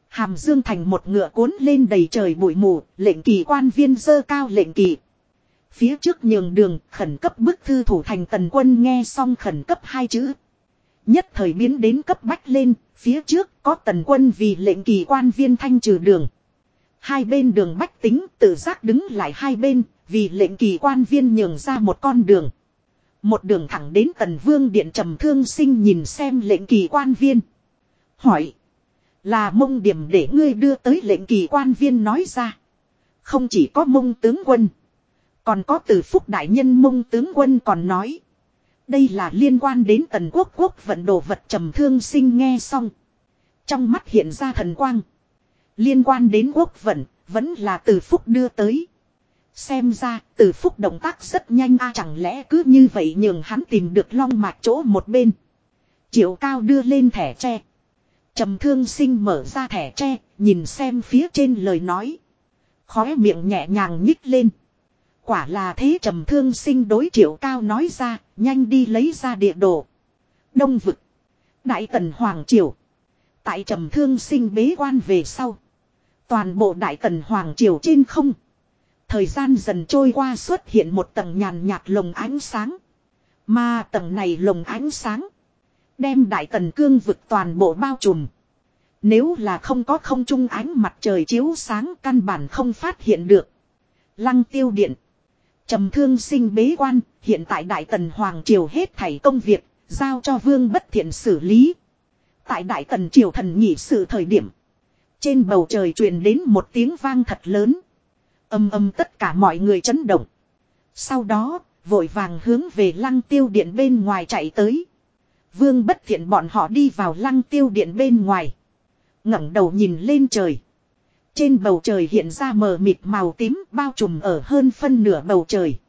Hàm dương thành một ngựa cuốn lên đầy trời bụi mù. Lệnh kỳ quan viên dơ cao lệnh kỳ. Phía trước nhường đường khẩn cấp bức thư thủ thành tần quân nghe xong khẩn cấp hai chữ. Nhất thời biến đến cấp bách lên, phía trước có tần quân vì lệnh kỳ quan viên thanh trừ đường. Hai bên đường bách tính tự giác đứng lại hai bên, vì lệnh kỳ quan viên nhường ra một con đường. Một đường thẳng đến tần vương điện trầm thương sinh nhìn xem lệnh kỳ quan viên. Hỏi. Là mông điểm để ngươi đưa tới lệnh kỳ quan viên nói ra. Không chỉ có mông tướng quân. Còn có từ phúc đại nhân mông tướng quân còn nói. Đây là liên quan đến tần quốc quốc vận đồ vật trầm thương sinh nghe xong. Trong mắt hiện ra thần quang. Liên quan đến quốc vận, vẫn là từ phúc đưa tới. Xem ra, từ phúc động tác rất nhanh a chẳng lẽ cứ như vậy nhường hắn tìm được long mạch chỗ một bên. Triệu cao đưa lên thẻ tre. Trầm thương sinh mở ra thẻ tre, nhìn xem phía trên lời nói. Khóe miệng nhẹ nhàng nhích lên. Quả là thế trầm thương sinh đối triệu cao nói ra, nhanh đi lấy ra địa đồ. Đông vực. Đại tần Hoàng Triều. Tại trầm thương sinh bế quan về sau. Toàn bộ đại tần Hoàng Triều trên không. Thời gian dần trôi qua xuất hiện một tầng nhàn nhạt lồng ánh sáng. Mà tầng này lồng ánh sáng. Đem đại tần cương vực toàn bộ bao trùm. Nếu là không có không trung ánh mặt trời chiếu sáng căn bản không phát hiện được. Lăng tiêu điện trầm thương sinh bế quan, hiện tại Đại Tần Hoàng Triều hết thảy công việc, giao cho Vương Bất Thiện xử lý. Tại Đại Tần Triều thần nhị sự thời điểm. Trên bầu trời truyền đến một tiếng vang thật lớn. Âm âm tất cả mọi người chấn động. Sau đó, vội vàng hướng về lăng tiêu điện bên ngoài chạy tới. Vương bất thiện bọn họ đi vào lăng tiêu điện bên ngoài ngẩng đầu nhìn lên trời. Trên bầu trời hiện ra mờ mịt màu tím bao trùm ở hơn phân nửa bầu trời.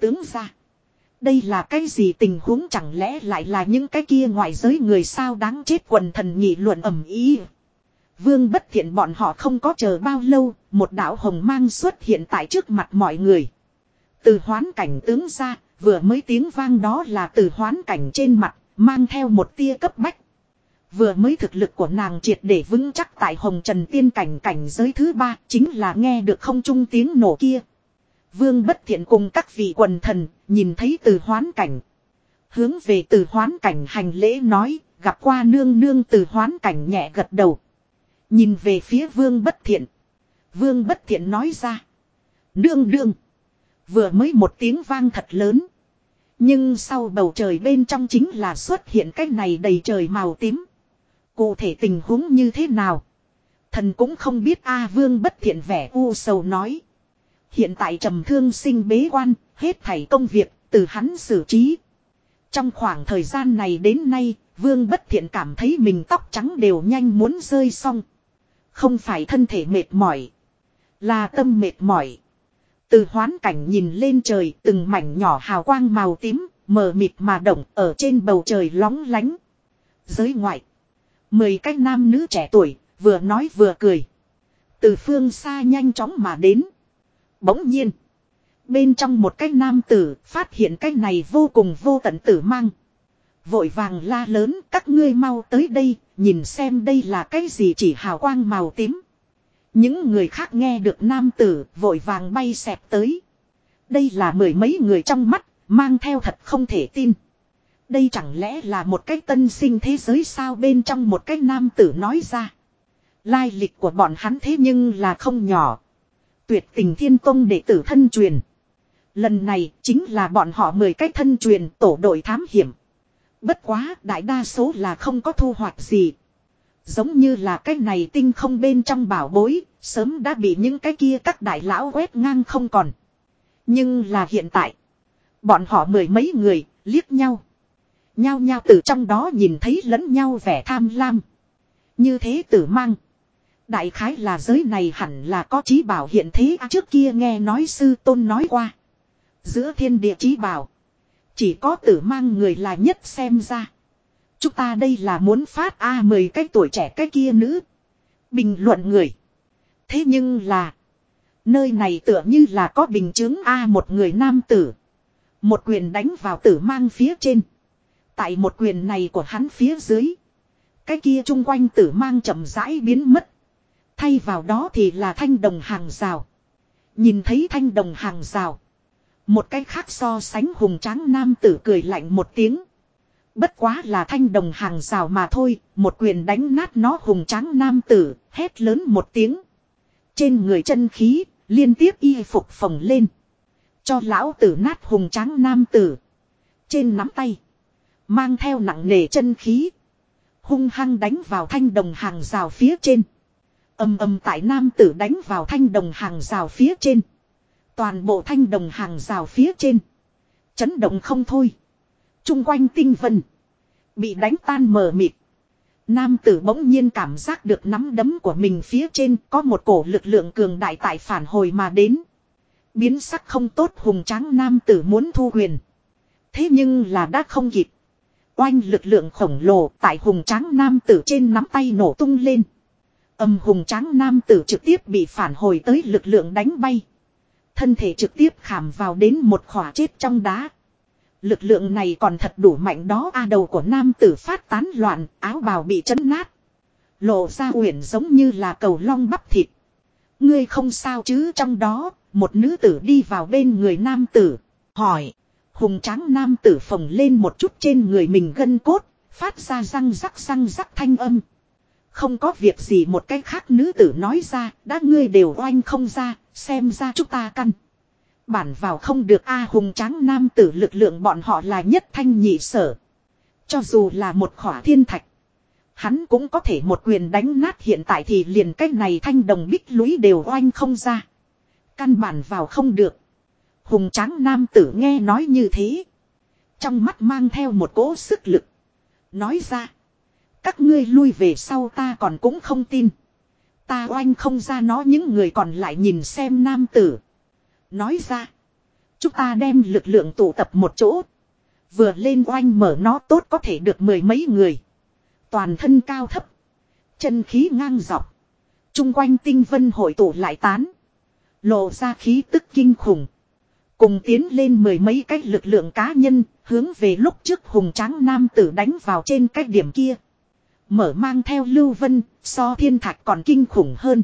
Tướng ra. Đây là cái gì tình huống chẳng lẽ lại là những cái kia ngoại giới người sao đáng chết quần thần nghị luận ầm ý. Vương bất thiện bọn họ không có chờ bao lâu, một đạo hồng mang xuất hiện tại trước mặt mọi người. Từ hoán cảnh tướng ra, vừa mới tiếng vang đó là từ hoán cảnh trên mặt, mang theo một tia cấp bách. Vừa mới thực lực của nàng triệt để vững chắc tại hồng trần tiên cảnh cảnh giới thứ ba, chính là nghe được không trung tiếng nổ kia. Vương bất thiện cùng các vị quần thần nhìn thấy từ hoán cảnh. Hướng về từ hoán cảnh hành lễ nói, gặp qua nương nương từ hoán cảnh nhẹ gật đầu. Nhìn về phía vương bất thiện. Vương bất thiện nói ra. Nương nương. Vừa mới một tiếng vang thật lớn. Nhưng sau bầu trời bên trong chính là xuất hiện cái này đầy trời màu tím. Cụ thể tình huống như thế nào? Thần cũng không biết A Vương bất thiện vẻ u sầu nói. Hiện tại trầm thương sinh bế quan, hết thảy công việc, từ hắn xử trí. Trong khoảng thời gian này đến nay, Vương bất thiện cảm thấy mình tóc trắng đều nhanh muốn rơi xong. Không phải thân thể mệt mỏi, là tâm mệt mỏi. Từ hoán cảnh nhìn lên trời từng mảnh nhỏ hào quang màu tím, mờ mịt mà động ở trên bầu trời lóng lánh. Giới ngoại. Mười cái nam nữ trẻ tuổi, vừa nói vừa cười. Từ phương xa nhanh chóng mà đến. Bỗng nhiên. Bên trong một cái nam tử phát hiện cái này vô cùng vô tận tử mang. Vội vàng la lớn các ngươi mau tới đây, nhìn xem đây là cái gì chỉ hào quang màu tím. Những người khác nghe được nam tử vội vàng bay xẹp tới. Đây là mười mấy người trong mắt, mang theo thật không thể tin. Đây chẳng lẽ là một cái tân sinh thế giới sao bên trong một cái nam tử nói ra. Lai lịch của bọn hắn thế nhưng là không nhỏ. Tuyệt tình thiên tông đệ tử thân truyền. Lần này chính là bọn họ mười cái thân truyền tổ đội thám hiểm. Bất quá đại đa số là không có thu hoạch gì. Giống như là cái này tinh không bên trong bảo bối, sớm đã bị những cái kia các đại lão quét ngang không còn. Nhưng là hiện tại, bọn họ mười mấy người, liếc nhau. Nhao nhao từ trong đó nhìn thấy lẫn nhau vẻ tham lam. Như thế tử mang. Đại khái là giới này hẳn là có trí bảo hiện thế à, trước kia nghe nói sư tôn nói qua. Giữa thiên địa trí bảo. Chỉ có tử mang người là nhất xem ra. Chúng ta đây là muốn phát A à mời cái tuổi trẻ cái kia nữ. Bình luận người. Thế nhưng là. Nơi này tựa như là có bình chứng A một người nam tử. Một quyền đánh vào tử mang phía trên. Tại một quyền này của hắn phía dưới. Cái kia chung quanh tử mang chậm rãi biến mất. Thay vào đó thì là thanh đồng hàng rào. Nhìn thấy thanh đồng hàng rào. Một cái khác so sánh hùng tráng nam tử cười lạnh một tiếng. Bất quá là thanh đồng hàng rào mà thôi, một quyền đánh nát nó hùng tráng nam tử, hét lớn một tiếng. Trên người chân khí, liên tiếp y phục phồng lên. Cho lão tử nát hùng tráng nam tử. Trên nắm tay. Mang theo nặng nề chân khí. Hung hăng đánh vào thanh đồng hàng rào phía trên. Âm âm tại nam tử đánh vào thanh đồng hàng rào phía trên. Toàn bộ thanh đồng hàng rào phía trên. Chấn động không thôi. Trung quanh tinh vân. Bị đánh tan mờ mịt. Nam tử bỗng nhiên cảm giác được nắm đấm của mình phía trên có một cổ lực lượng cường đại tại phản hồi mà đến. Biến sắc không tốt hùng tráng nam tử muốn thu huyền. Thế nhưng là đã không kịp. Oanh lực lượng khổng lồ tại hùng tráng nam tử trên nắm tay nổ tung lên. Âm hùng tráng nam tử trực tiếp bị phản hồi tới lực lượng đánh bay. Thân thể trực tiếp khảm vào đến một khỏa chết trong đá. Lực lượng này còn thật đủ mạnh đó a đầu của nam tử phát tán loạn, áo bào bị chấn nát. Lộ ra uyển giống như là cầu long bắp thịt. Ngươi không sao chứ trong đó, một nữ tử đi vào bên người nam tử. Hỏi, hùng tráng nam tử phồng lên một chút trên người mình gân cốt, phát ra răng rắc răng rắc thanh âm. Không có việc gì một cái khác nữ tử nói ra, đã ngươi đều oanh không ra, xem ra chúng ta căn. Bản vào không được A hùng tráng nam tử lực lượng bọn họ là nhất thanh nhị sở. Cho dù là một khỏa thiên thạch. Hắn cũng có thể một quyền đánh nát hiện tại thì liền cách này thanh đồng bích lũy đều oanh không ra. Căn bản vào không được. Hùng tráng nam tử nghe nói như thế. Trong mắt mang theo một cỗ sức lực. Nói ra. Các ngươi lui về sau ta còn cũng không tin. Ta oanh không ra nó những người còn lại nhìn xem nam tử. Nói ra. Chúng ta đem lực lượng tụ tập một chỗ. Vừa lên oanh mở nó tốt có thể được mười mấy người. Toàn thân cao thấp. Chân khí ngang dọc. Trung quanh tinh vân hội tụ lại tán. Lộ ra khí tức kinh khủng. Cùng tiến lên mười mấy cái lực lượng cá nhân, hướng về lúc trước hùng tráng nam tử đánh vào trên cái điểm kia. Mở mang theo lưu vân, so thiên thạch còn kinh khủng hơn.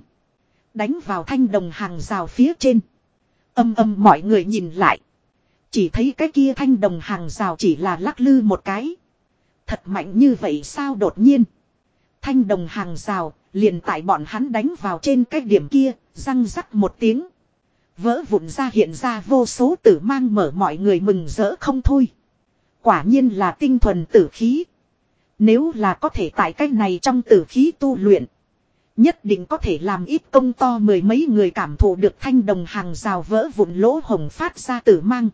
Đánh vào thanh đồng hàng rào phía trên. Âm âm mọi người nhìn lại. Chỉ thấy cái kia thanh đồng hàng rào chỉ là lắc lư một cái. Thật mạnh như vậy sao đột nhiên. Thanh đồng hàng rào, liền tại bọn hắn đánh vào trên cái điểm kia, răng rắc một tiếng. Vỡ vụn ra hiện ra vô số tử mang mở mọi người mừng rỡ không thôi. Quả nhiên là tinh thuần tử khí. Nếu là có thể tại cách này trong tử khí tu luyện. Nhất định có thể làm ít công to mười mấy người cảm thụ được thanh đồng hàng rào vỡ vụn lỗ hồng phát ra tử mang.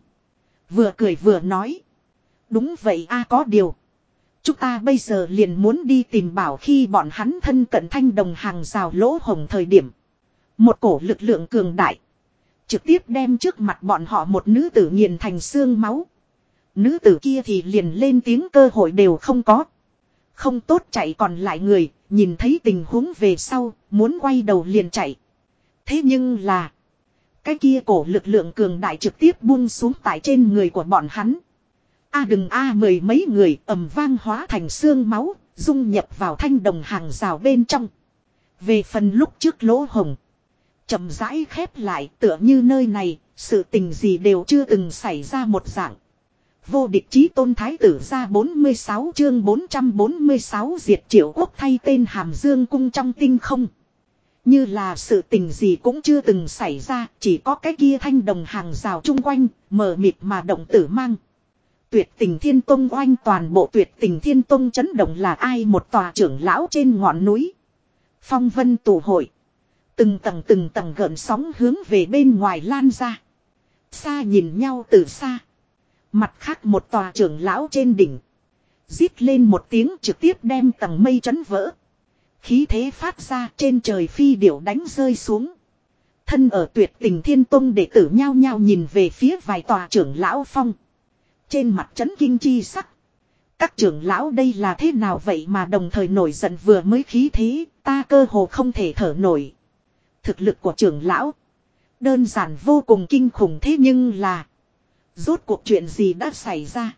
Vừa cười vừa nói. Đúng vậy a, có điều. Chúng ta bây giờ liền muốn đi tìm bảo khi bọn hắn thân cận thanh đồng hàng rào lỗ hồng thời điểm. Một cổ lực lượng cường đại. Trực tiếp đem trước mặt bọn họ một nữ tử nghiền thành xương máu. Nữ tử kia thì liền lên tiếng cơ hội đều không có. Không tốt chạy còn lại người, nhìn thấy tình huống về sau, muốn quay đầu liền chạy. Thế nhưng là, cái kia cổ lực lượng cường đại trực tiếp buông xuống tại trên người của bọn hắn. A đừng a mười mấy người ầm vang hóa thành xương máu, dung nhập vào thanh đồng hàng rào bên trong. Về phần lúc trước lỗ hồng, chậm rãi khép lại tựa như nơi này, sự tình gì đều chưa từng xảy ra một dạng. Vô địch chí tôn thái tử ra 46 chương 446 diệt triệu quốc thay tên hàm dương cung trong tinh không. Như là sự tình gì cũng chưa từng xảy ra, chỉ có cái kia thanh đồng hàng rào chung quanh, mờ mịt mà động tử mang. Tuyệt tình thiên tông oanh toàn bộ tuyệt tình thiên tông chấn động là ai một tòa trưởng lão trên ngọn núi. Phong vân tụ hội. Từng tầng từng tầng gợn sóng hướng về bên ngoài lan ra. Xa nhìn nhau từ xa. Mặt khác một tòa trưởng lão trên đỉnh. Giết lên một tiếng trực tiếp đem tầng mây chấn vỡ. Khí thế phát ra trên trời phi điểu đánh rơi xuống. Thân ở tuyệt tình thiên tông đệ tử nhao nhao nhìn về phía vài tòa trưởng lão phong. Trên mặt chấn kinh chi sắc. Các trưởng lão đây là thế nào vậy mà đồng thời nổi giận vừa mới khí thế, ta cơ hồ không thể thở nổi. Thực lực của trưởng lão. Đơn giản vô cùng kinh khủng thế nhưng là. Rốt cuộc chuyện gì đã xảy ra.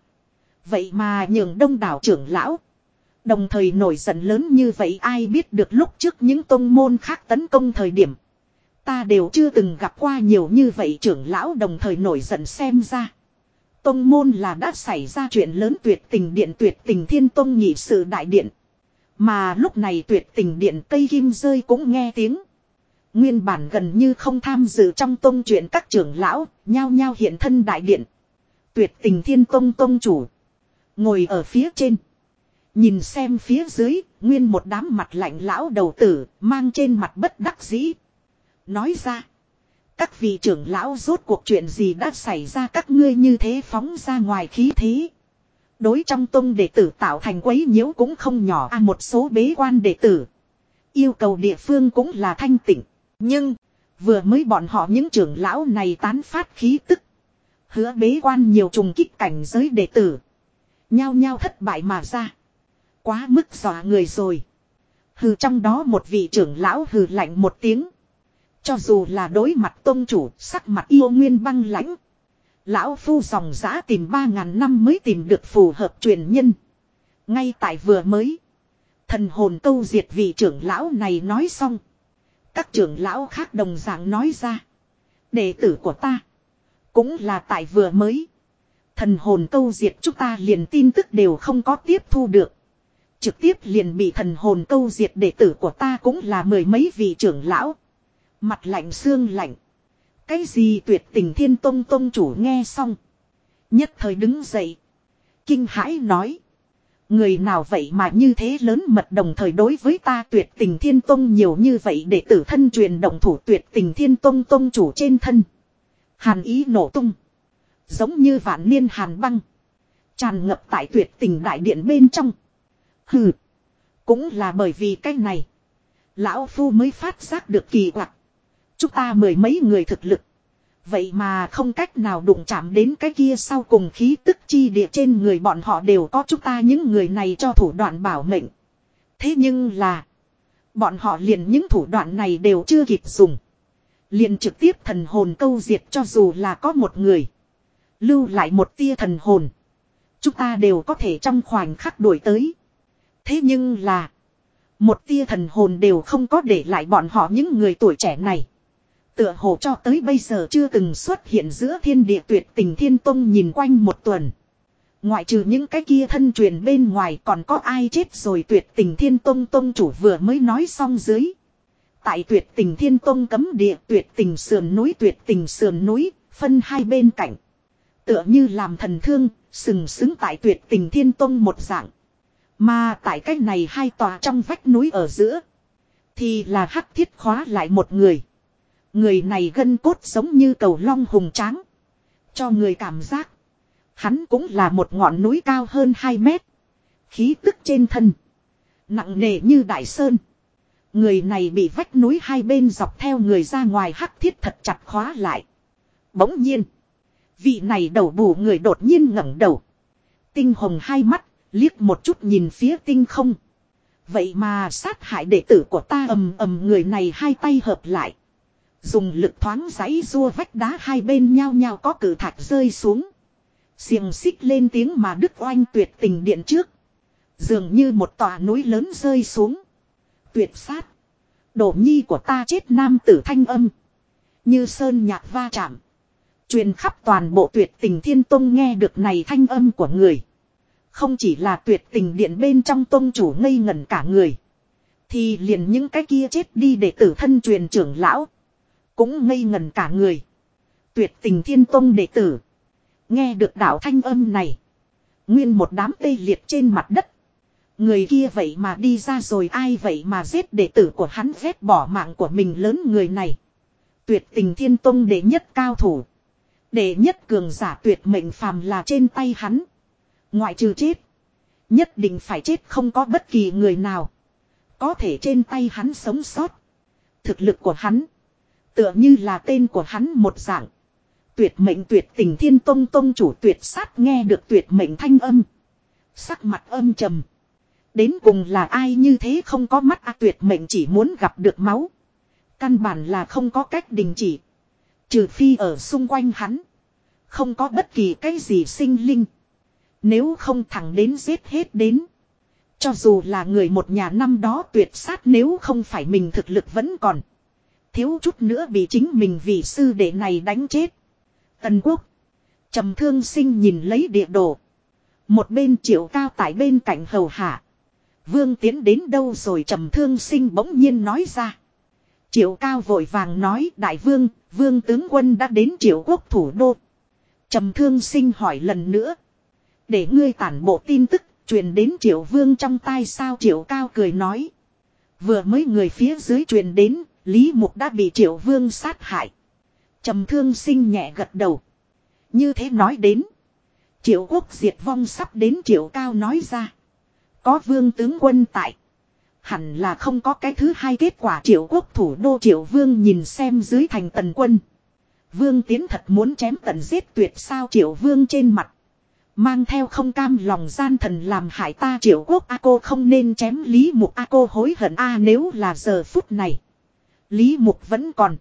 Vậy mà nhường đông đảo trưởng lão. Đồng thời nổi giận lớn như vậy ai biết được lúc trước những tôn môn khác tấn công thời điểm. Ta đều chưa từng gặp qua nhiều như vậy trưởng lão đồng thời nổi giận xem ra. Tông môn là đã xảy ra chuyện lớn tuyệt tình điện, tuyệt tình thiên tông nhị sự đại điện. Mà lúc này tuyệt tình điện cây Kim rơi cũng nghe tiếng. Nguyên bản gần như không tham dự trong tông chuyện các trưởng lão, nhao nhao hiện thân đại điện. Tuyệt tình thiên tông tông chủ. Ngồi ở phía trên. Nhìn xem phía dưới, nguyên một đám mặt lạnh lão đầu tử, mang trên mặt bất đắc dĩ. Nói ra. Các vị trưởng lão rốt cuộc chuyện gì đã xảy ra các ngươi như thế phóng ra ngoài khí thế. Đối trong tông đệ tử tạo thành quấy nhiễu cũng không nhỏ a một số bế quan đệ tử. Yêu cầu địa phương cũng là thanh tịnh. Nhưng, vừa mới bọn họ những trưởng lão này tán phát khí tức. Hứa bế quan nhiều trùng kích cảnh giới đệ tử. Nhao nhao thất bại mà ra. Quá mức dọa người rồi. Hừ trong đó một vị trưởng lão hừ lạnh một tiếng. Cho dù là đối mặt tôn chủ sắc mặt yêu nguyên băng lãnh. Lão phu dòng giã tìm ba ngàn năm mới tìm được phù hợp truyền nhân. Ngay tại vừa mới. Thần hồn câu diệt vị trưởng lão này nói xong. Các trưởng lão khác đồng dạng nói ra. Đệ tử của ta. Cũng là tại vừa mới. Thần hồn câu diệt chúng ta liền tin tức đều không có tiếp thu được. Trực tiếp liền bị thần hồn câu diệt đệ tử của ta cũng là mười mấy vị trưởng lão. Mặt lạnh xương lạnh. Cái gì tuyệt tình thiên tông tông chủ nghe xong. Nhất thời đứng dậy. Kinh hãi nói. Người nào vậy mà như thế lớn mật đồng thời đối với ta tuyệt tình thiên tông nhiều như vậy để tử thân truyền động thủ tuyệt tình thiên tông tông chủ trên thân. Hàn ý nổ tung. Giống như vạn niên hàn băng. Tràn ngập tại tuyệt tình đại điện bên trong. Hừ. Cũng là bởi vì cái này. Lão Phu mới phát giác được kỳ quặc. Chúng ta mười mấy người thực lực. Vậy mà không cách nào đụng chạm đến cái kia sau cùng khí tức chi địa trên người bọn họ đều có chúng ta những người này cho thủ đoạn bảo mệnh. Thế nhưng là. Bọn họ liền những thủ đoạn này đều chưa kịp dùng. Liền trực tiếp thần hồn câu diệt cho dù là có một người. Lưu lại một tia thần hồn. Chúng ta đều có thể trong khoảnh khắc đuổi tới. Thế nhưng là. Một tia thần hồn đều không có để lại bọn họ những người tuổi trẻ này. Tựa hồ cho tới bây giờ chưa từng xuất hiện giữa thiên địa tuyệt tình thiên tông nhìn quanh một tuần. Ngoại trừ những cái kia thân truyền bên ngoài còn có ai chết rồi tuyệt tình thiên tông tông chủ vừa mới nói xong dưới. Tại tuyệt tình thiên tông cấm địa tuyệt tình sườn núi tuyệt tình sườn núi, phân hai bên cạnh. Tựa như làm thần thương, sừng sững tại tuyệt tình thiên tông một dạng. Mà tại cách này hai tòa trong vách núi ở giữa. Thì là hắc thiết khóa lại một người. Người này gân cốt giống như cầu long hùng tráng. Cho người cảm giác. Hắn cũng là một ngọn núi cao hơn 2 mét. Khí tức trên thân. Nặng nề như đại sơn. Người này bị vách núi hai bên dọc theo người ra ngoài hắc thiết thật chặt khóa lại. Bỗng nhiên. Vị này đầu bù người đột nhiên ngẩng đầu. Tinh hồng hai mắt, liếc một chút nhìn phía tinh không. Vậy mà sát hại đệ tử của ta ầm ầm người này hai tay hợp lại. Dùng lực thoáng giấy rua vách đá hai bên nhau nhau có cử thạch rơi xuống. Xiềng xích lên tiếng mà đứt oanh tuyệt tình điện trước. Dường như một tòa núi lớn rơi xuống. Tuyệt sát. Đổ nhi của ta chết nam tử thanh âm. Như sơn nhạc va chạm. Truyền khắp toàn bộ tuyệt tình thiên tông nghe được này thanh âm của người. Không chỉ là tuyệt tình điện bên trong tông chủ ngây ngẩn cả người. Thì liền những cái kia chết đi để tử thân truyền trưởng lão. Cũng ngây ngẩn cả người. Tuyệt tình thiên tông đệ tử. Nghe được đạo thanh âm này. Nguyên một đám tê liệt trên mặt đất. Người kia vậy mà đi ra rồi ai vậy mà giết đệ tử của hắn vét bỏ mạng của mình lớn người này. Tuyệt tình thiên tông đệ nhất cao thủ. Đệ nhất cường giả tuyệt mệnh phàm là trên tay hắn. Ngoại trừ chết. Nhất định phải chết không có bất kỳ người nào. Có thể trên tay hắn sống sót. Thực lực của hắn. Tựa như là tên của hắn một dạng. Tuyệt mệnh tuyệt tình thiên tông tông chủ tuyệt sát nghe được tuyệt mệnh thanh âm. Sắc mặt âm trầm. Đến cùng là ai như thế không có mắt a tuyệt mệnh chỉ muốn gặp được máu. Căn bản là không có cách đình chỉ. Trừ phi ở xung quanh hắn. Không có bất kỳ cái gì sinh linh. Nếu không thẳng đến giết hết đến. Cho dù là người một nhà năm đó tuyệt sát nếu không phải mình thực lực vẫn còn. Thiếu chút nữa bị chính mình vì sư đệ này đánh chết. Tần quốc. trầm thương sinh nhìn lấy địa đồ. Một bên triệu cao tại bên cạnh hầu hạ. Vương tiến đến đâu rồi trầm thương sinh bỗng nhiên nói ra. Triệu cao vội vàng nói đại vương, vương tướng quân đã đến triệu quốc thủ đô. Trầm thương sinh hỏi lần nữa. Để ngươi tản bộ tin tức, truyền đến triệu vương trong tai sao triệu cao cười nói. Vừa mới người phía dưới truyền đến, Lý Mục đã bị triệu vương sát hại. trầm thương sinh nhẹ gật đầu. Như thế nói đến. Triệu quốc diệt vong sắp đến triệu cao nói ra. Có vương tướng quân tại. Hẳn là không có cái thứ hai kết quả triệu quốc thủ đô triệu vương nhìn xem dưới thành tần quân. Vương tiến thật muốn chém tận giết tuyệt sao triệu vương trên mặt. Mang theo không cam lòng gian thần làm hại ta triệu quốc A cô không nên chém Lý Mục A cô hối hận A nếu là giờ phút này. Lý Mục vẫn còn.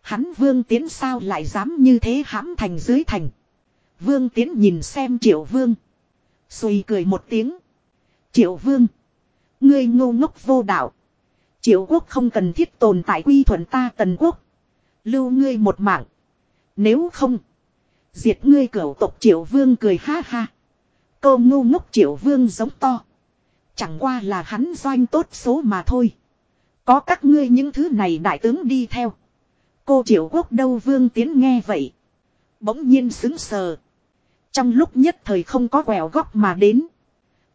Hắn vương tiến sao lại dám như thế hãm thành dưới thành. Vương tiến nhìn xem triệu vương. Xùi cười một tiếng. Triệu vương. Ngươi ngô ngốc vô đạo. Triệu quốc không cần thiết tồn tại quy thuận ta tần quốc. Lưu ngươi một mạng. Nếu không. Diệt ngươi cửu tộc triệu vương cười ha ha. Câu ngu ngốc triệu vương giống to. Chẳng qua là hắn doanh tốt số mà thôi. Có các ngươi những thứ này đại tướng đi theo. Cô triệu quốc đâu vương tiến nghe vậy. Bỗng nhiên xứng sờ. Trong lúc nhất thời không có quẹo góc mà đến.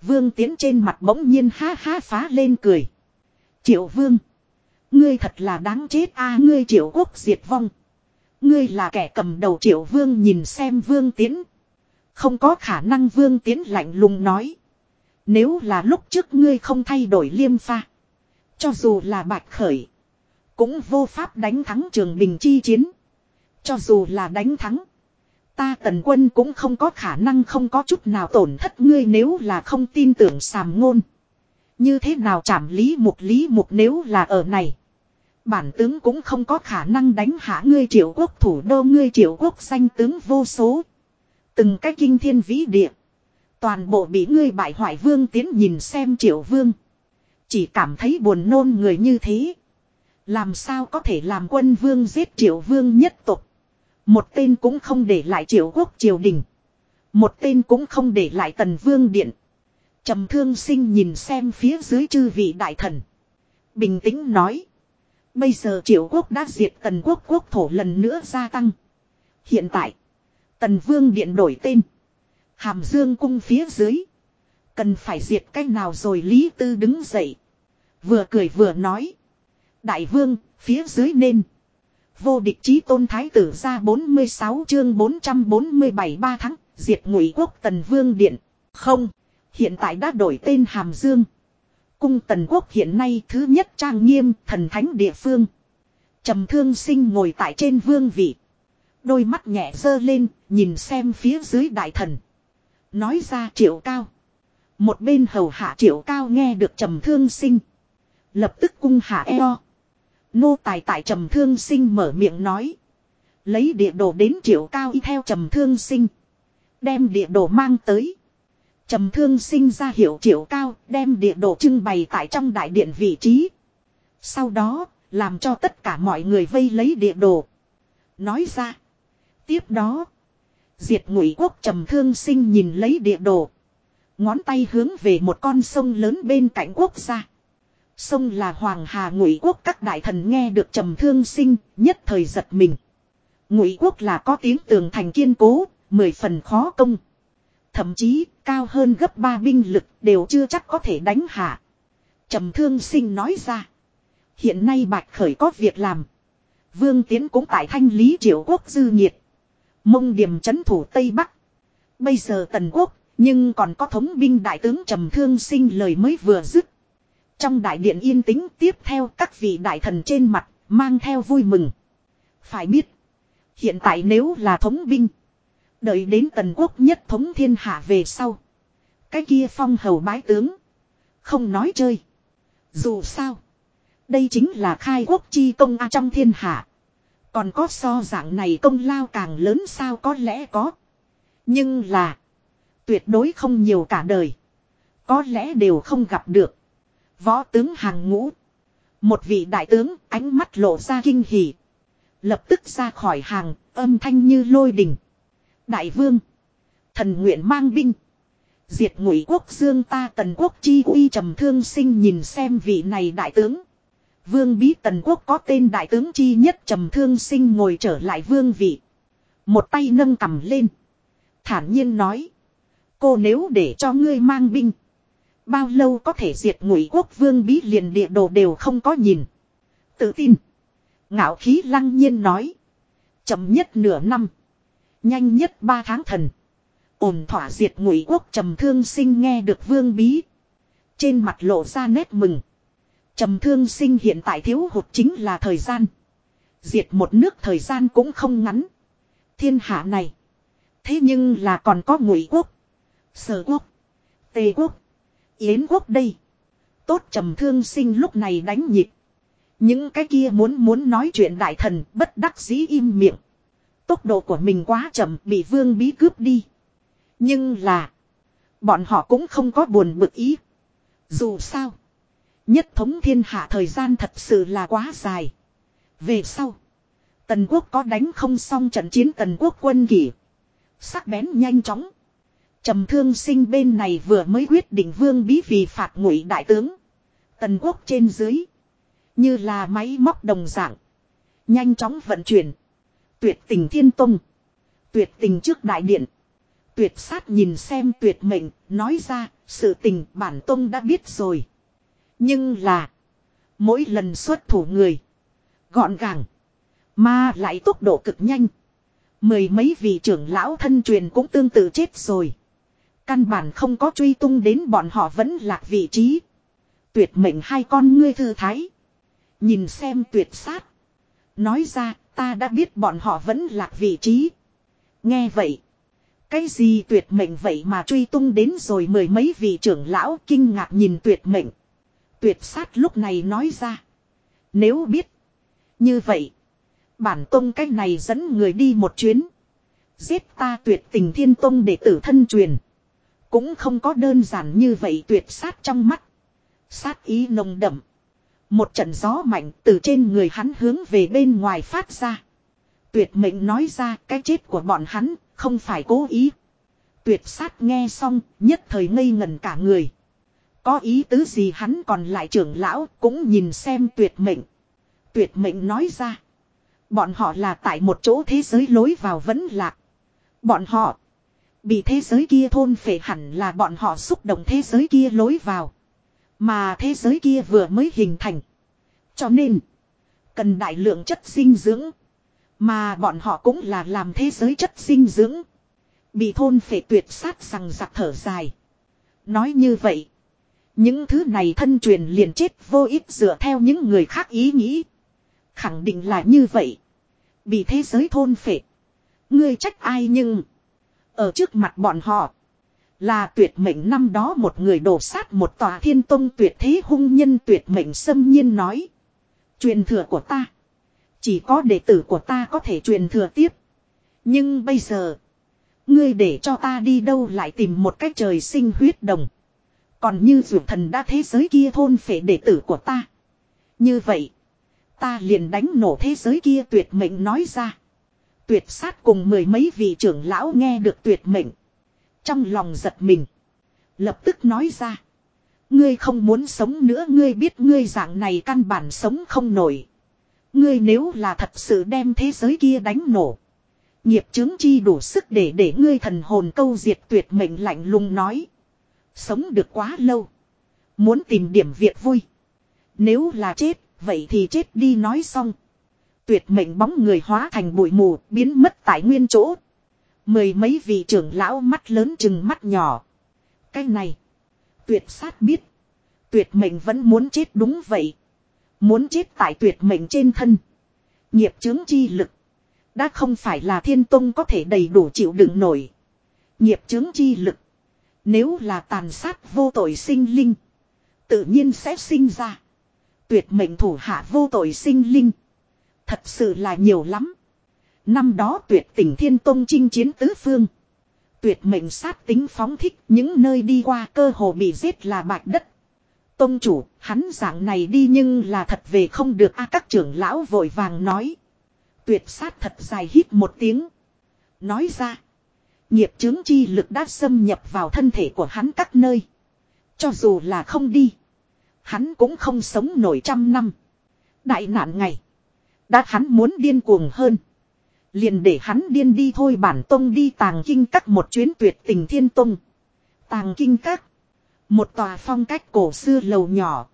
Vương tiến trên mặt bỗng nhiên ha ha phá lên cười. Triệu vương. Ngươi thật là đáng chết a, ngươi triệu quốc diệt vong. Ngươi là kẻ cầm đầu triệu vương nhìn xem vương tiến. Không có khả năng vương tiến lạnh lùng nói. Nếu là lúc trước ngươi không thay đổi liêm pha. Cho dù là bạch khởi. Cũng vô pháp đánh thắng trường bình chi chiến. Cho dù là đánh thắng. Ta tần quân cũng không có khả năng không có chút nào tổn thất ngươi nếu là không tin tưởng sàm ngôn. Như thế nào chảm lý mục lý mục nếu là ở này. Bản tướng cũng không có khả năng đánh hạ ngươi triệu quốc thủ đô ngươi triệu quốc danh tướng vô số. Từng cái kinh thiên vĩ địa. Toàn bộ bị ngươi bại hoại vương tiến nhìn xem triệu vương. Chỉ cảm thấy buồn nôn người như thế. Làm sao có thể làm quân vương giết triệu vương nhất tục. Một tên cũng không để lại triệu quốc triều đình. Một tên cũng không để lại tần vương điện. trầm thương sinh nhìn xem phía dưới chư vị đại thần. Bình tĩnh nói. Bây giờ triệu quốc đã diệt tần quốc quốc thổ lần nữa gia tăng. Hiện tại. Tần vương điện đổi tên. Hàm dương cung phía dưới. Cần phải diệt cách nào rồi Lý Tư đứng dậy. Vừa cười vừa nói. Đại vương, phía dưới nên. Vô địch chí tôn thái tử ra 46 chương 447 ba tháng, diệt ngụy quốc tần vương điện. Không, hiện tại đã đổi tên Hàm Dương. Cung tần quốc hiện nay thứ nhất trang nghiêm thần thánh địa phương. trầm thương sinh ngồi tại trên vương vị. Đôi mắt nhẹ dơ lên, nhìn xem phía dưới đại thần. Nói ra triệu cao. Một bên hầu hạ triệu cao nghe được trầm thương sinh. Lập tức cung hạ eo. Nô tài tại trầm thương sinh mở miệng nói. Lấy địa đồ đến triệu cao y theo trầm thương sinh. Đem địa đồ mang tới. Trầm thương sinh ra hiệu triệu cao đem địa đồ trưng bày tại trong đại điện vị trí. Sau đó, làm cho tất cả mọi người vây lấy địa đồ. Nói ra. Tiếp đó. Diệt ngụy quốc trầm thương sinh nhìn lấy địa đồ. Ngón tay hướng về một con sông lớn bên cạnh quốc gia. Sông là Hoàng Hà Ngụy Quốc các đại thần nghe được trầm thương sinh, nhất thời giật mình. Ngụy Quốc là có tiếng tường thành kiên cố, mười phần khó công. Thậm chí, cao hơn gấp ba binh lực đều chưa chắc có thể đánh hạ. Trầm thương sinh nói ra. Hiện nay Bạch Khởi có việc làm. Vương Tiến cũng tại thanh lý triệu quốc dư nhiệt. Mông điểm chấn thủ Tây Bắc. Bây giờ Tần Quốc, nhưng còn có thống binh đại tướng Trầm Thương Sinh lời mới vừa dứt. Trong đại điện yên tĩnh tiếp theo các vị đại thần trên mặt, mang theo vui mừng. Phải biết, hiện tại nếu là thống binh, đợi đến tần quốc nhất thống thiên hạ về sau. Cái kia phong hầu bái tướng, không nói chơi. Dù sao, đây chính là khai quốc chi công a trong thiên hạ. Còn có so dạng này công lao càng lớn sao có lẽ có. Nhưng là, tuyệt đối không nhiều cả đời. Có lẽ đều không gặp được. Võ tướng hàng ngũ. Một vị đại tướng ánh mắt lộ ra kinh hỉ. Lập tức ra khỏi hàng, âm thanh như lôi đình. Đại vương. Thần nguyện mang binh. Diệt ngụy quốc dương ta tần quốc chi uy trầm thương sinh nhìn xem vị này đại tướng. Vương bí tần quốc có tên đại tướng chi nhất trầm thương sinh ngồi trở lại vương vị. Một tay nâng cầm lên. Thản nhiên nói. Cô nếu để cho ngươi mang binh. Bao lâu có thể diệt ngụy quốc vương bí liền địa đồ đều không có nhìn. Tự tin. Ngạo khí lăng nhiên nói. Chậm nhất nửa năm. Nhanh nhất ba tháng thần. ổn thỏa diệt ngụy quốc trầm thương sinh nghe được vương bí. Trên mặt lộ ra nét mừng. Trầm thương sinh hiện tại thiếu hụt chính là thời gian. Diệt một nước thời gian cũng không ngắn. Thiên hạ này. Thế nhưng là còn có ngụy quốc. Sở quốc. Tề quốc. Yến quốc đây. Tốt trầm thương sinh lúc này đánh nhịp. Những cái kia muốn muốn nói chuyện đại thần bất đắc dĩ im miệng. Tốc độ của mình quá chậm, bị vương bí cướp đi. Nhưng là. Bọn họ cũng không có buồn bực ý. Dù sao. Nhất thống thiên hạ thời gian thật sự là quá dài. Về sau. Tần quốc có đánh không xong trận chiến tần quốc quân kỷ. Sắc bén nhanh chóng trầm thương sinh bên này vừa mới quyết định vương bí vì phạt ngụy đại tướng. Tần quốc trên dưới. Như là máy móc đồng dạng. Nhanh chóng vận chuyển. Tuyệt tình thiên tông. Tuyệt tình trước đại điện. Tuyệt sát nhìn xem tuyệt mệnh, nói ra, sự tình bản tông đã biết rồi. Nhưng là, mỗi lần xuất thủ người, gọn gàng, mà lại tốc độ cực nhanh. Mười mấy vị trưởng lão thân truyền cũng tương tự chết rồi. Căn bản không có truy tung đến bọn họ vẫn lạc vị trí. Tuyệt mệnh hai con ngươi thư thái. Nhìn xem tuyệt sát. Nói ra, ta đã biết bọn họ vẫn lạc vị trí. Nghe vậy. Cái gì tuyệt mệnh vậy mà truy tung đến rồi mười mấy vị trưởng lão kinh ngạc nhìn tuyệt mệnh. Tuyệt sát lúc này nói ra. Nếu biết. Như vậy. Bản tông cách này dẫn người đi một chuyến. Giết ta tuyệt tình thiên tông để tử thân truyền. Cũng không có đơn giản như vậy tuyệt sát trong mắt. Sát ý nồng đậm. Một trận gió mạnh từ trên người hắn hướng về bên ngoài phát ra. Tuyệt mệnh nói ra cái chết của bọn hắn không phải cố ý. Tuyệt sát nghe xong nhất thời ngây ngẩn cả người. Có ý tứ gì hắn còn lại trưởng lão cũng nhìn xem tuyệt mệnh. Tuyệt mệnh nói ra. Bọn họ là tại một chỗ thế giới lối vào vẫn lạc. Bọn họ bị thế giới kia thôn phệ hẳn là bọn họ xúc động thế giới kia lối vào. Mà thế giới kia vừa mới hình thành. Cho nên, cần đại lượng chất dinh dưỡng. Mà bọn họ cũng là làm thế giới chất dinh dưỡng. Bị thôn phệ tuyệt sát rằng giặc thở dài. Nói như vậy, những thứ này thân truyền liền chết vô ích dựa theo những người khác ý nghĩ. Khẳng định là như vậy. Bị thế giới thôn phệ. Ngươi trách ai nhưng. Ở trước mặt bọn họ. Là tuyệt mệnh năm đó một người đổ sát một tòa thiên tông tuyệt thế hung nhân tuyệt mệnh xâm nhiên nói. Truyền thừa của ta. Chỉ có đệ tử của ta có thể truyền thừa tiếp. Nhưng bây giờ. Ngươi để cho ta đi đâu lại tìm một cách trời sinh huyết đồng. Còn như dù thần đã thế giới kia thôn phệ đệ tử của ta. Như vậy. Ta liền đánh nổ thế giới kia tuyệt mệnh nói ra. Tuyệt sát cùng mười mấy vị trưởng lão nghe được tuyệt mệnh. Trong lòng giật mình. Lập tức nói ra. Ngươi không muốn sống nữa ngươi biết ngươi dạng này căn bản sống không nổi. Ngươi nếu là thật sự đem thế giới kia đánh nổ. Nghiệp chứng chi đủ sức để để ngươi thần hồn câu diệt tuyệt mệnh lạnh lùng nói. Sống được quá lâu. Muốn tìm điểm việc vui. Nếu là chết, vậy thì chết đi nói xong. Tuyệt mệnh bóng người hóa thành bụi mù, biến mất tại nguyên chỗ. Mười mấy vị trưởng lão mắt lớn chừng mắt nhỏ. Cái này. Tuyệt sát biết. Tuyệt mệnh vẫn muốn chết đúng vậy. Muốn chết tại tuyệt mệnh trên thân. Nghiệp chứng chi lực. Đã không phải là thiên tông có thể đầy đủ chịu đựng nổi. Nghiệp chứng chi lực. Nếu là tàn sát vô tội sinh linh. Tự nhiên sẽ sinh ra. Tuyệt mệnh thủ hạ vô tội sinh linh. Thật sự là nhiều lắm. Năm đó tuyệt tỉnh thiên tông chinh chiến tứ phương. Tuyệt mệnh sát tính phóng thích những nơi đi qua cơ hồ bị giết là bạch đất. Tông chủ, hắn dạng này đi nhưng là thật về không được a các trưởng lão vội vàng nói. Tuyệt sát thật dài hít một tiếng. Nói ra. Nghiệp chứng chi lực đã xâm nhập vào thân thể của hắn các nơi. Cho dù là không đi. Hắn cũng không sống nổi trăm năm. Đại nạn ngày. Đã hắn muốn điên cuồng hơn. Liền để hắn điên đi thôi bản tông đi tàng kinh các một chuyến tuyệt tình thiên tông. Tàng kinh các. Một tòa phong cách cổ xưa lầu nhỏ.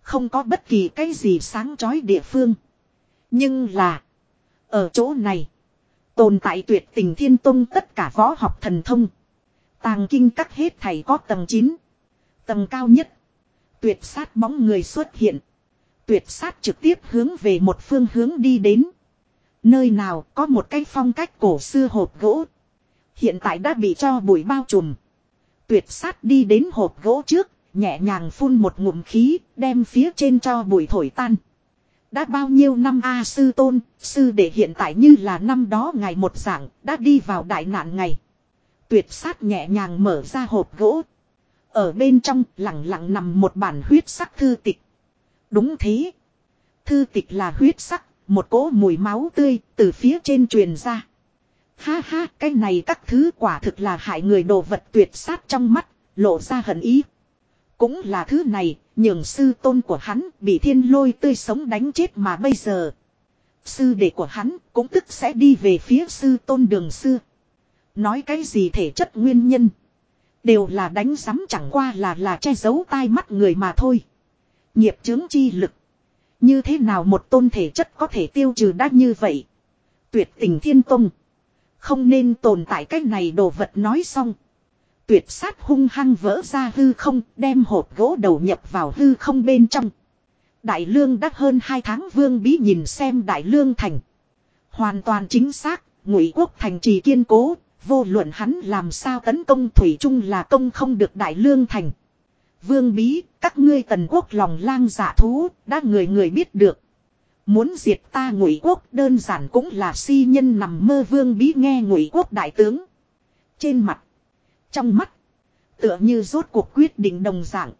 Không có bất kỳ cái gì sáng chói địa phương. Nhưng là. Ở chỗ này. Tồn tại tuyệt tình thiên tông tất cả võ học thần thông. Tàng kinh các hết thầy có tầng 9. Tầng cao nhất. Tuyệt sát bóng người xuất hiện. Tuyệt sát trực tiếp hướng về một phương hướng đi đến. Nơi nào có một cái phong cách cổ xưa hộp gỗ. Hiện tại đã bị cho bụi bao trùm. Tuyệt sát đi đến hộp gỗ trước, nhẹ nhàng phun một ngụm khí, đem phía trên cho bụi thổi tan. Đã bao nhiêu năm A sư tôn, sư để hiện tại như là năm đó ngày một giảng đã đi vào đại nạn ngày. Tuyệt sát nhẹ nhàng mở ra hộp gỗ. Ở bên trong lặng lặng nằm một bản huyết sắc thư tịch. Đúng thế. Thư tịch là huyết sắc, một cỗ mùi máu tươi từ phía trên truyền ra. Ha ha, cái này các thứ quả thực là hại người đồ vật tuyệt sát trong mắt, lộ ra hận ý. Cũng là thứ này, nhường sư tôn của hắn bị thiên lôi tươi sống đánh chết mà bây giờ. Sư đệ của hắn cũng tức sẽ đi về phía sư tôn đường xưa. Nói cái gì thể chất nguyên nhân. Đều là đánh sắm chẳng qua là là che giấu tai mắt người mà thôi. Nghiệp chứng chi lực. Như thế nào một tôn thể chất có thể tiêu trừ đắt như vậy. Tuyệt tình thiên tông. Không nên tồn tại cách này đồ vật nói xong. Tuyệt sát hung hăng vỡ ra hư không đem hộp gỗ đầu nhập vào hư không bên trong. Đại lương đắt hơn hai tháng vương bí nhìn xem đại lương thành. Hoàn toàn chính xác, ngụy quốc thành trì kiên cố, vô luận hắn làm sao tấn công thủy chung là công không được đại lương thành. Vương bí, các ngươi tần quốc lòng lang giả dạ thú, đã người người biết được. Muốn diệt ta ngụy quốc đơn giản cũng là si nhân nằm mơ vương bí nghe ngụy quốc đại tướng. Trên mặt, trong mắt, tựa như rốt cuộc quyết định đồng dạng.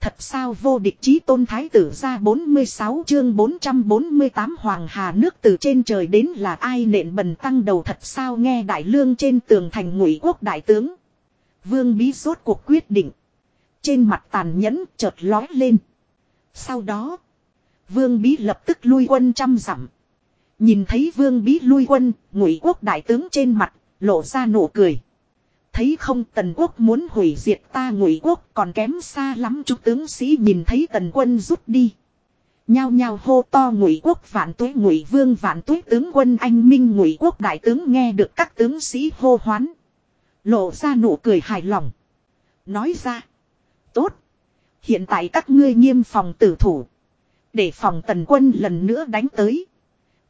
Thật sao vô địch chí tôn thái tử ra 46 chương 448 hoàng hà nước từ trên trời đến là ai nện bần tăng đầu thật sao nghe đại lương trên tường thành ngụy quốc đại tướng. Vương bí rốt cuộc quyết định. Trên mặt tàn nhẫn chợt lói lên. Sau đó, vương bí lập tức lui quân trăm dặm. Nhìn thấy vương bí lui quân, ngụy quốc đại tướng trên mặt, lộ ra nụ cười. Thấy không tần quốc muốn hủy diệt ta ngụy quốc còn kém xa lắm chúc tướng sĩ nhìn thấy tần quân rút đi. Nhao nhao hô to ngụy quốc vạn tuế ngụy vương vạn tuế tướng quân anh minh ngụy quốc đại tướng nghe được các tướng sĩ hô hoán. Lộ ra nụ cười hài lòng. Nói ra. Tốt. Hiện tại các ngươi nghiêm phòng tử thủ. Để phòng tần quân lần nữa đánh tới.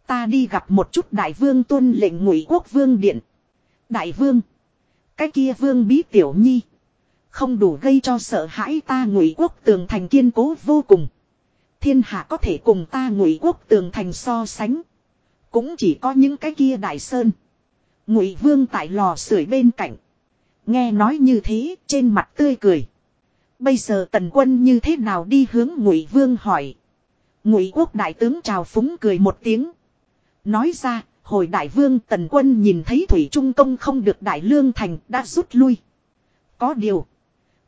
Ta đi gặp một chút đại vương tuân lệnh ngụy quốc vương điện. Đại vương. Cái kia vương bí tiểu nhi. Không đủ gây cho sợ hãi ta ngụy quốc tường thành kiên cố vô cùng. Thiên hạ có thể cùng ta ngụy quốc tường thành so sánh. Cũng chỉ có những cái kia đại sơn. Ngụy vương tại lò sưởi bên cạnh. Nghe nói như thế, trên mặt tươi cười. Bây giờ tần quân như thế nào đi hướng ngụy vương hỏi. Ngụy quốc đại tướng chào phúng cười một tiếng. Nói ra hồi đại vương tần quân nhìn thấy thủy trung công không được đại lương thành đã rút lui. Có điều,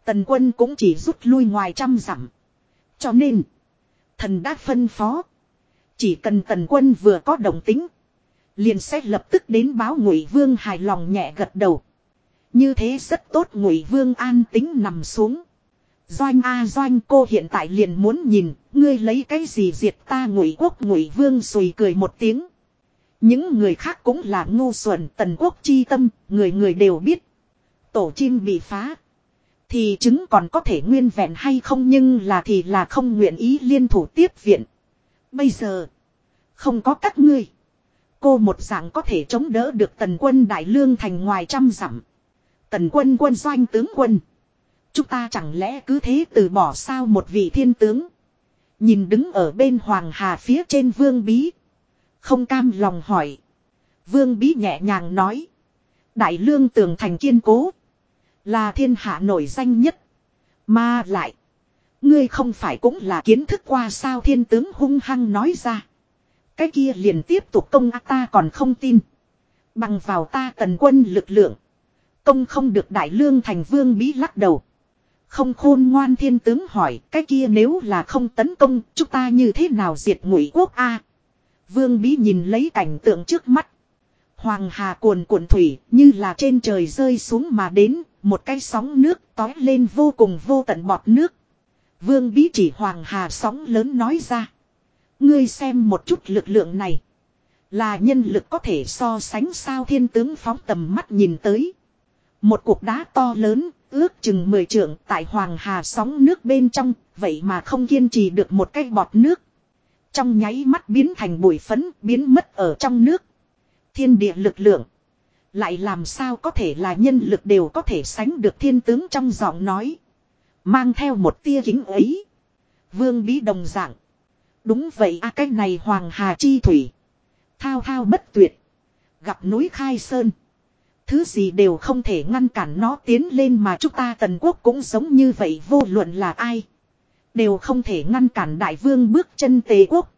tần quân cũng chỉ rút lui ngoài trăm dặm. Cho nên, thần đã phân phó. Chỉ cần tần quân vừa có động tính, liền sẽ lập tức đến báo ngụy vương hài lòng nhẹ gật đầu. Như thế rất tốt ngụy vương an tính nằm xuống. Doanh a doanh cô hiện tại liền muốn nhìn, ngươi lấy cái gì diệt ta ngụy quốc ngụy vương sùi cười một tiếng. Những người khác cũng là ngu xuẩn tần quốc chi tâm, người người đều biết. Tổ chim bị phá. Thì chứng còn có thể nguyên vẹn hay không nhưng là thì là không nguyện ý liên thủ tiếp viện. Bây giờ, không có các ngươi. Cô một dạng có thể chống đỡ được tần quân đại lương thành ngoài trăm dặm. Tần quân quân doanh tướng quân. Chúng ta chẳng lẽ cứ thế từ bỏ sao một vị thiên tướng. Nhìn đứng ở bên hoàng hà phía trên vương bí. Không cam lòng hỏi. Vương Bí nhẹ nhàng nói. Đại lương tường thành kiên cố. Là thiên hạ nổi danh nhất. Mà lại. Ngươi không phải cũng là kiến thức qua sao thiên tướng hung hăng nói ra. Cái kia liền tiếp tục công ác ta còn không tin. Bằng vào ta tần quân lực lượng. Công không được đại lương thành vương bí lắc đầu. Không khôn ngoan thiên tướng hỏi cái kia nếu là không tấn công chúng ta như thế nào diệt ngụy quốc a Vương Bí nhìn lấy cảnh tượng trước mắt. Hoàng hà cuồn cuộn thủy như là trên trời rơi xuống mà đến, một cái sóng nước tói lên vô cùng vô tận bọt nước. Vương Bí chỉ hoàng hà sóng lớn nói ra. Ngươi xem một chút lực lượng này. Là nhân lực có thể so sánh sao thiên tướng phóng tầm mắt nhìn tới. Một cục đá to lớn, ước chừng 10 trượng tại hoàng hà sóng nước bên trong, vậy mà không kiên trì được một cái bọt nước. Trong nháy mắt biến thành bụi phấn biến mất ở trong nước. Thiên địa lực lượng. Lại làm sao có thể là nhân lực đều có thể sánh được thiên tướng trong giọng nói. Mang theo một tia kính ấy. Vương bí đồng dạng. Đúng vậy a cái này Hoàng Hà Chi Thủy. Thao thao bất tuyệt. Gặp núi khai sơn. Thứ gì đều không thể ngăn cản nó tiến lên mà chúng ta tần quốc cũng giống như vậy vô luận là ai. Đều không thể ngăn cản đại vương bước chân tề quốc.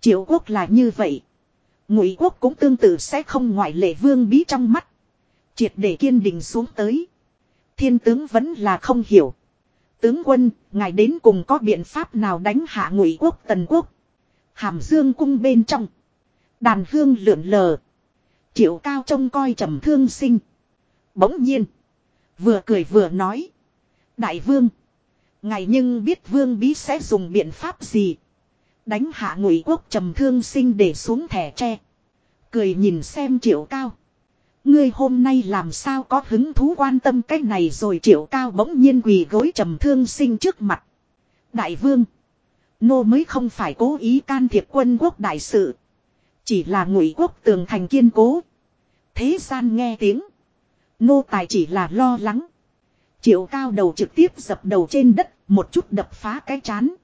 Triệu quốc là như vậy. Ngụy quốc cũng tương tự sẽ không ngoại lệ vương bí trong mắt. Triệt để kiên định xuống tới. Thiên tướng vẫn là không hiểu. Tướng quân, ngài đến cùng có biện pháp nào đánh hạ ngụy quốc tần quốc. Hàm dương cung bên trong. Đàn hương lượn lờ. Triệu cao trông coi trầm thương sinh. Bỗng nhiên. Vừa cười vừa nói. Đại vương. Ngài nhưng biết vương bí sẽ dùng biện pháp gì. Đánh hạ ngụy quốc trầm thương sinh để xuống thẻ tre. Cười nhìn xem triệu cao. Ngươi hôm nay làm sao có hứng thú quan tâm cái này rồi triệu cao bỗng nhiên quỳ gối trầm thương sinh trước mặt. Đại vương. Nô mới không phải cố ý can thiệp quân quốc đại sự. Chỉ là ngụy quốc tường thành kiên cố. Thế gian nghe tiếng. Nô tài chỉ là lo lắng. Triệu cao đầu trực tiếp dập đầu trên đất, một chút đập phá cái chán.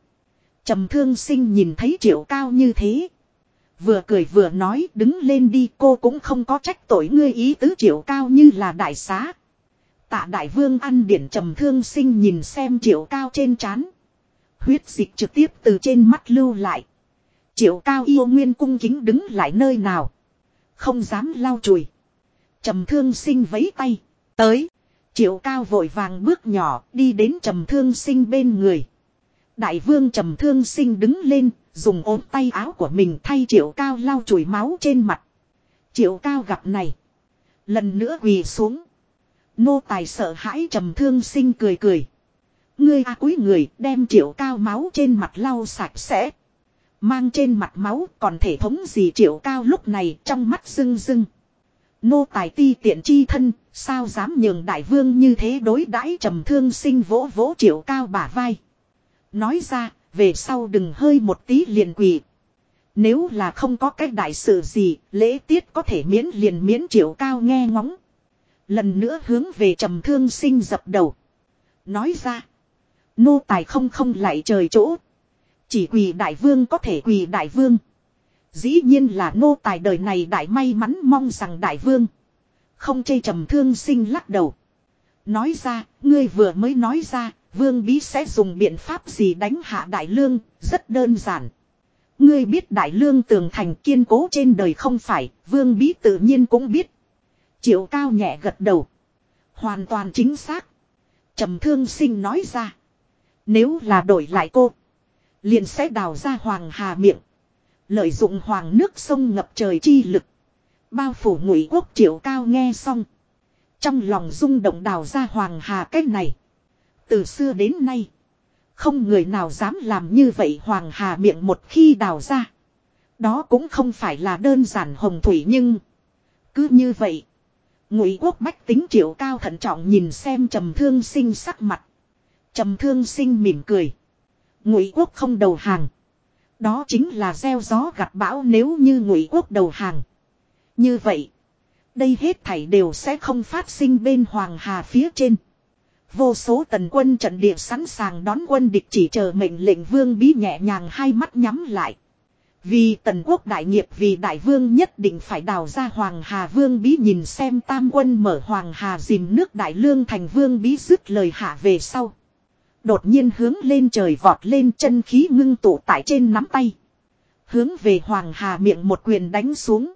Trầm thương sinh nhìn thấy triệu cao như thế. Vừa cười vừa nói đứng lên đi cô cũng không có trách tội ngươi ý tứ triệu cao như là đại xá. Tạ đại vương ăn điển trầm thương sinh nhìn xem triệu cao trên chán. Huyết dịch trực tiếp từ trên mắt lưu lại. Triệu cao yêu nguyên cung kính đứng lại nơi nào. Không dám lau chùi. Trầm thương sinh vẫy tay. Tới. Triệu cao vội vàng bước nhỏ đi đến trầm thương sinh bên người. Đại vương trầm thương sinh đứng lên, dùng ốm tay áo của mình thay triệu cao lau chùi máu trên mặt. Triệu cao gặp này. Lần nữa quỳ xuống. Nô tài sợ hãi trầm thương sinh cười cười. Ngươi a à cúi người đem triệu cao máu trên mặt lau sạch sẽ. Mang trên mặt máu còn thể thống gì triệu cao lúc này trong mắt rưng rưng. Nô tài ti tiện chi thân, sao dám nhường đại vương như thế đối đãi trầm thương sinh vỗ vỗ triệu cao bả vai. Nói ra, về sau đừng hơi một tí liền quỳ. Nếu là không có cách đại sự gì, lễ tiết có thể miễn liền miễn triệu cao nghe ngóng. Lần nữa hướng về trầm thương sinh dập đầu. Nói ra, nô tài không không lại trời chỗ. Chỉ quỳ đại vương có thể quỳ đại vương. Dĩ nhiên là nô tài đời này đại may mắn mong rằng đại vương. Không chê trầm thương sinh lắc đầu. Nói ra, ngươi vừa mới nói ra, vương bí sẽ dùng biện pháp gì đánh hạ đại lương, rất đơn giản. Ngươi biết đại lương tường thành kiên cố trên đời không phải, vương bí tự nhiên cũng biết. Triệu cao nhẹ gật đầu. Hoàn toàn chính xác. trầm thương sinh nói ra. Nếu là đổi lại cô, liền sẽ đào ra hoàng hà miệng. Lợi dụng hoàng nước sông ngập trời chi lực. Bao phủ ngụy quốc triệu cao nghe xong. Trong lòng rung động đào ra hoàng hà cách này. Từ xưa đến nay. Không người nào dám làm như vậy hoàng hà miệng một khi đào ra. Đó cũng không phải là đơn giản hồng thủy nhưng. Cứ như vậy. Ngụy quốc bách tính triệu cao thận trọng nhìn xem trầm thương sinh sắc mặt. Trầm thương sinh mỉm cười. Ngụy quốc không đầu hàng. Đó chính là gieo gió gặt bão nếu như ngụy quốc đầu hàng. Như vậy. Đây hết thảy đều sẽ không phát sinh bên Hoàng Hà phía trên. Vô số tần quân trận địa sẵn sàng đón quân địch chỉ chờ mệnh lệnh vương bí nhẹ nhàng hai mắt nhắm lại. Vì tần quốc đại nghiệp, vì đại vương nhất định phải đào ra Hoàng Hà vương bí nhìn xem tam quân mở Hoàng Hà dìm nước đại lương thành vương bí dứt lời hạ về sau. Đột nhiên hướng lên trời vọt lên chân khí ngưng tụ tại trên nắm tay. Hướng về Hoàng Hà miệng một quyền đánh xuống.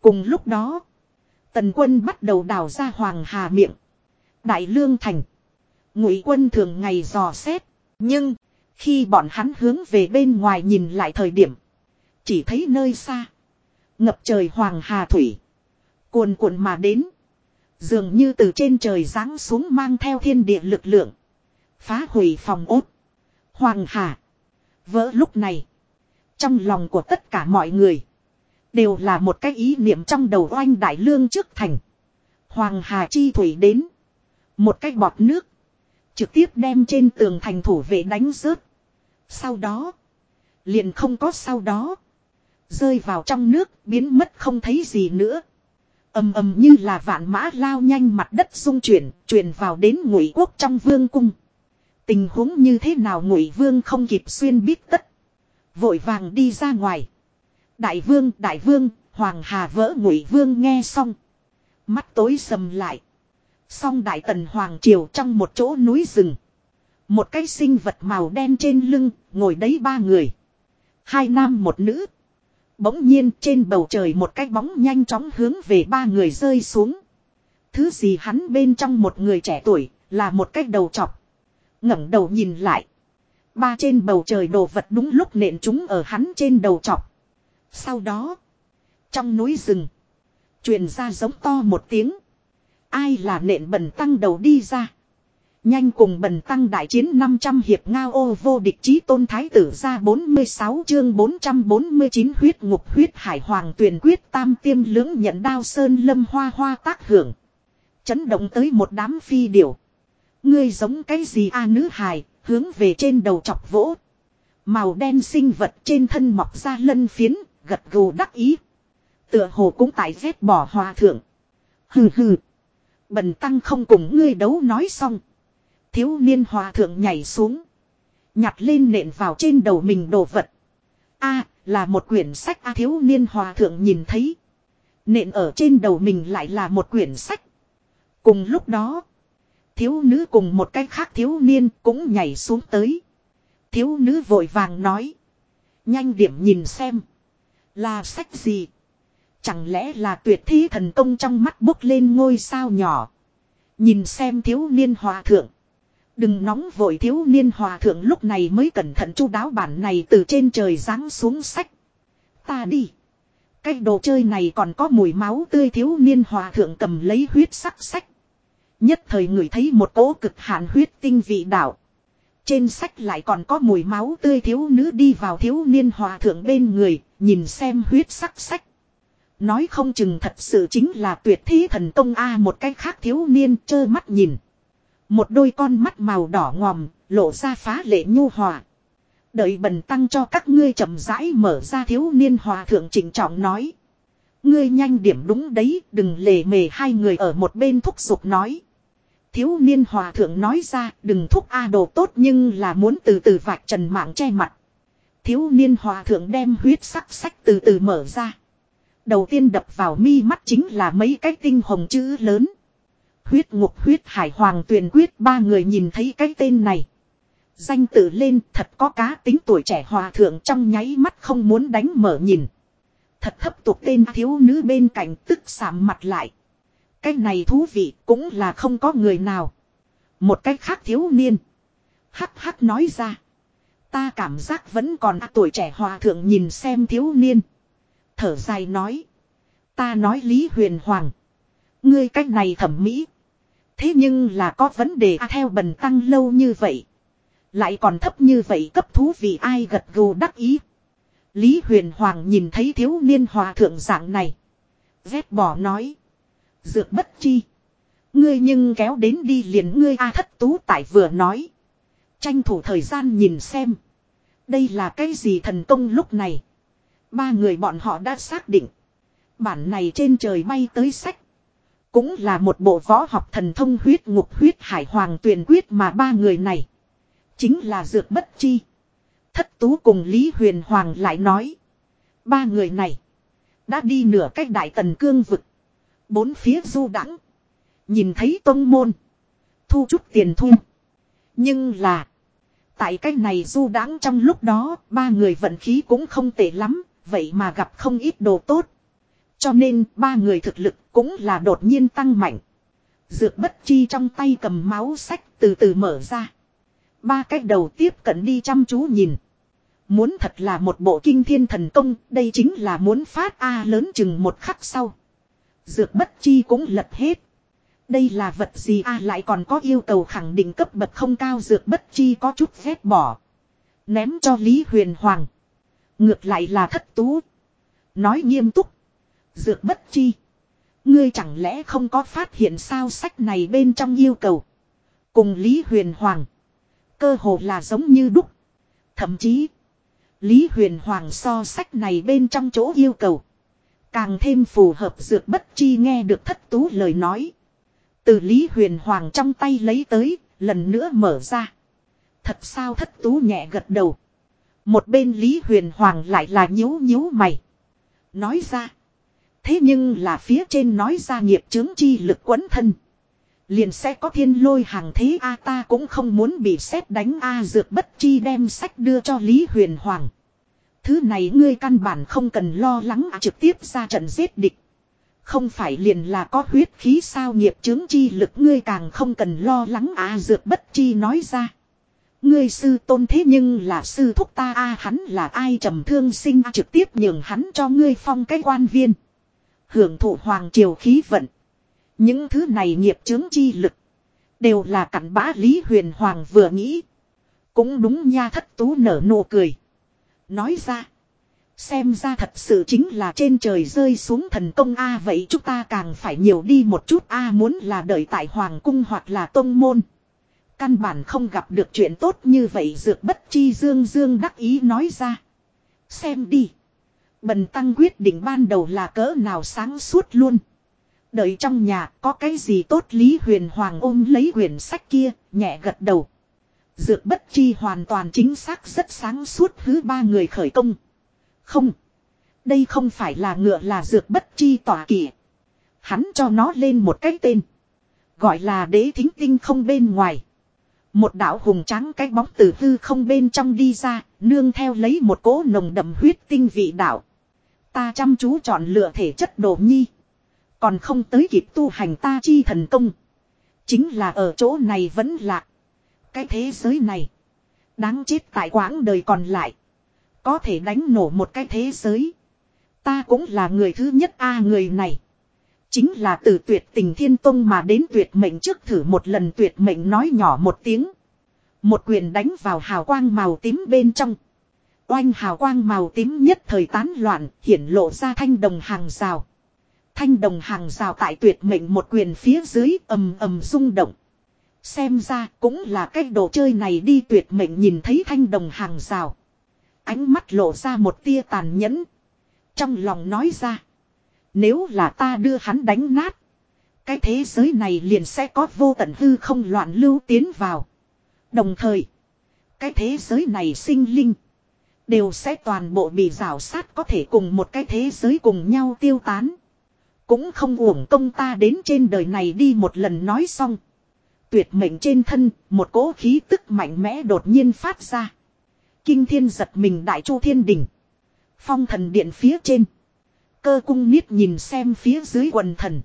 Cùng lúc đó, tần quân bắt đầu đào ra Hoàng Hà miệng. Đại lương thành. Ngụy quân thường ngày dò xét. Nhưng, khi bọn hắn hướng về bên ngoài nhìn lại thời điểm. Chỉ thấy nơi xa. Ngập trời Hoàng Hà Thủy. Cuồn cuộn mà đến. Dường như từ trên trời giáng xuống mang theo thiên địa lực lượng. Phá hủy phòng ốt. Hoàng Hà. Vỡ lúc này. Trong lòng của tất cả mọi người. Đều là một cái ý niệm trong đầu oanh đại lương trước thành. Hoàng Hà chi thủy đến. Một cái bọt nước. Trực tiếp đem trên tường thành thủ vệ đánh rớt. Sau đó. Liền không có sau đó. Rơi vào trong nước, biến mất không thấy gì nữa. ầm ầm như là vạn mã lao nhanh mặt đất rung chuyển. Chuyển vào đến ngụy quốc trong vương cung. Tình huống như thế nào ngụy vương không kịp xuyên biết tất. Vội vàng đi ra ngoài. Đại vương, đại vương, hoàng hà vỡ ngụy vương nghe xong. Mắt tối sầm lại. Xong đại tần hoàng triều trong một chỗ núi rừng. Một cái sinh vật màu đen trên lưng, ngồi đấy ba người. Hai nam một nữ. Bỗng nhiên trên bầu trời một cái bóng nhanh chóng hướng về ba người rơi xuống. Thứ gì hắn bên trong một người trẻ tuổi, là một cái đầu chọc ngẩng đầu nhìn lại. Ba trên bầu trời đồ vật đúng lúc nện chúng ở hắn trên đầu chọc. Sau đó, trong núi rừng, truyền ra giống to một tiếng. Ai là nện bần tăng đầu đi ra. Nhanh cùng bần tăng đại chiến 500 hiệp ngao ô vô địch chí tôn thái tử ra 46 chương 449 huyết ngục huyết hải hoàng tuyển quyết tam tiêm lưỡng nhận đao sơn lâm hoa hoa tác hưởng. Chấn động tới một đám phi điểu. Ngươi giống cái gì a nữ hài, hướng về trên đầu chọc vỗ. Màu đen sinh vật trên thân mọc ra lân phiến, gật gù đắc ý. Tựa hồ cũng tại vết bỏ hòa thượng. Hừ hừ. Bần tăng không cùng ngươi đấu nói xong. Thiếu niên hòa thượng nhảy xuống. Nhặt lên nện vào trên đầu mình đồ vật. a là một quyển sách a thiếu niên hòa thượng nhìn thấy. Nện ở trên đầu mình lại là một quyển sách. Cùng lúc đó. Thiếu nữ cùng một cái khác thiếu niên cũng nhảy xuống tới. Thiếu nữ vội vàng nói. Nhanh điểm nhìn xem. Là sách gì? Chẳng lẽ là tuyệt thi thần công trong mắt bốc lên ngôi sao nhỏ. Nhìn xem thiếu niên hòa thượng. Đừng nóng vội thiếu niên hòa thượng lúc này mới cẩn thận chu đáo bản này từ trên trời giáng xuống sách. Ta đi. Cái đồ chơi này còn có mùi máu tươi thiếu niên hòa thượng cầm lấy huyết sắc sách. Nhất thời người thấy một cỗ cực hạn huyết tinh vị đạo. Trên sách lại còn có mùi máu tươi thiếu nữ đi vào thiếu niên hòa thượng bên người, nhìn xem huyết sắc sách. Nói không chừng thật sự chính là tuyệt thí thần công A một cái khác thiếu niên trơ mắt nhìn. Một đôi con mắt màu đỏ ngòm, lộ ra phá lệ nhu hòa. Đợi bần tăng cho các ngươi chậm rãi mở ra thiếu niên hòa thượng chỉnh trọng nói. Ngươi nhanh điểm đúng đấy, đừng lề mề hai người ở một bên thúc giục nói. Thiếu niên hòa thượng nói ra, đừng thúc A đồ tốt nhưng là muốn từ từ vạch trần mạng che mặt. Thiếu niên hòa thượng đem huyết sắc sách từ từ mở ra. Đầu tiên đập vào mi mắt chính là mấy cái tinh hồng chữ lớn. Huyết ngục huyết hải hoàng tuyền quyết ba người nhìn thấy cái tên này. Danh tự lên thật có cá tính tuổi trẻ hòa thượng trong nháy mắt không muốn đánh mở nhìn. Thật thấp tục tên thiếu nữ bên cạnh tức sạm mặt lại. Cái này thú vị cũng là không có người nào. Một cách khác thiếu niên. Hắc hắc nói ra. Ta cảm giác vẫn còn à, tuổi trẻ hòa thượng nhìn xem thiếu niên. Thở dài nói. Ta nói Lý Huyền Hoàng. Ngươi cách này thẩm mỹ. Thế nhưng là có vấn đề à, theo bần tăng lâu như vậy. Lại còn thấp như vậy cấp thú vị ai gật gù đắc ý. Lý Huyền Hoàng nhìn thấy thiếu niên hòa thượng dạng này. Vét bỏ nói. Dược bất chi. Ngươi nhưng kéo đến đi liền ngươi A thất tú tại vừa nói. Tranh thủ thời gian nhìn xem. Đây là cái gì thần công lúc này. Ba người bọn họ đã xác định. Bản này trên trời bay tới sách. Cũng là một bộ võ học thần thông huyết ngục huyết hải hoàng tuyển quyết mà ba người này. Chính là dược bất chi. Thất tú cùng Lý Huyền Hoàng lại nói. Ba người này. Đã đi nửa cách đại tần cương vực. Bốn phía du đãng Nhìn thấy tông môn. Thu chút tiền thu. Nhưng là. Tại cách này du đãng trong lúc đó. Ba người vận khí cũng không tệ lắm. Vậy mà gặp không ít đồ tốt. Cho nên ba người thực lực cũng là đột nhiên tăng mạnh. Dược bất chi trong tay cầm máu sách từ từ mở ra. Ba cách đầu tiếp cận đi chăm chú nhìn. Muốn thật là một bộ kinh thiên thần công, đây chính là muốn phát A lớn chừng một khắc sau. Dược bất chi cũng lật hết. Đây là vật gì A lại còn có yêu cầu khẳng định cấp bậc không cao, dược bất chi có chút ghét bỏ. Ném cho Lý Huyền Hoàng. Ngược lại là thất tú. Nói nghiêm túc. Dược bất chi. Ngươi chẳng lẽ không có phát hiện sao sách này bên trong yêu cầu. Cùng Lý Huyền Hoàng. Cơ hồ là giống như đúc. Thậm chí. Lý Huyền Hoàng so sách này bên trong chỗ yêu cầu. Càng thêm phù hợp dược bất chi nghe được thất tú lời nói. Từ Lý Huyền Hoàng trong tay lấy tới, lần nữa mở ra. Thật sao thất tú nhẹ gật đầu. Một bên Lý Huyền Hoàng lại là nhíu nhíu mày. Nói ra. Thế nhưng là phía trên nói ra nghiệp chứng chi lực quấn thân. Liền sẽ có thiên lôi hàng thế A ta cũng không muốn bị xét đánh A dược bất chi đem sách đưa cho Lý Huyền Hoàng. Thứ này ngươi căn bản không cần lo lắng à, trực tiếp ra trận giết địch. Không phải liền là có huyết khí sao nghiệp chứng chi lực ngươi càng không cần lo lắng à dược bất chi nói ra. Ngươi sư tôn thế nhưng là sư thúc ta a hắn là ai trầm thương sinh à, trực tiếp nhường hắn cho ngươi phong cái quan viên. Hưởng thụ hoàng triều khí vận. Những thứ này nghiệp chứng chi lực. Đều là cặn bã Lý Huyền Hoàng vừa nghĩ. Cũng đúng nha thất tú nở nụ cười. Nói ra. Xem ra thật sự chính là trên trời rơi xuống thần công A vậy chúng ta càng phải nhiều đi một chút A muốn là đợi tại Hoàng cung hoặc là tông môn. Căn bản không gặp được chuyện tốt như vậy dược bất chi dương dương đắc ý nói ra. Xem đi. Bần tăng quyết định ban đầu là cỡ nào sáng suốt luôn. Đợi trong nhà có cái gì tốt Lý Huyền Hoàng ôm lấy quyển sách kia, nhẹ gật đầu. Dược bất chi hoàn toàn chính xác rất sáng suốt thứ ba người khởi công. Không. Đây không phải là ngựa là dược bất chi tỏa kỷ. Hắn cho nó lên một cái tên. Gọi là đế thính tinh không bên ngoài. Một đạo hùng trắng cái bóng từ hư không bên trong đi ra, nương theo lấy một cỗ nồng đậm huyết tinh vị đạo. Ta chăm chú chọn lựa thể chất đồ nhi. Còn không tới kịp tu hành ta chi thần công. Chính là ở chỗ này vẫn lạc. Cái thế giới này. Đáng chết tại quãng đời còn lại. Có thể đánh nổ một cái thế giới. Ta cũng là người thứ nhất a người này. Chính là từ tuyệt tình thiên tông mà đến tuyệt mệnh trước thử một lần tuyệt mệnh nói nhỏ một tiếng. Một quyền đánh vào hào quang màu tím bên trong. Oanh hào quang màu tím nhất thời tán loạn, hiển lộ ra thanh đồng hàng rào. Thanh đồng hàng rào tại tuyệt mệnh một quyền phía dưới ầm ầm rung động. Xem ra cũng là cái đồ chơi này đi tuyệt mệnh nhìn thấy thanh đồng hàng rào. Ánh mắt lộ ra một tia tàn nhẫn. Trong lòng nói ra. Nếu là ta đưa hắn đánh nát. Cái thế giới này liền sẽ có vô tận hư không loạn lưu tiến vào. Đồng thời. Cái thế giới này sinh linh. Đều sẽ toàn bộ bị rào sát có thể cùng một cái thế giới cùng nhau tiêu tán. Cũng không uổng công ta đến trên đời này đi một lần nói xong. Tuyệt mệnh trên thân, một cỗ khí tức mạnh mẽ đột nhiên phát ra. Kinh thiên giật mình đại chu thiên đỉnh. Phong thần điện phía trên. Cơ cung niết nhìn xem phía dưới quần thần.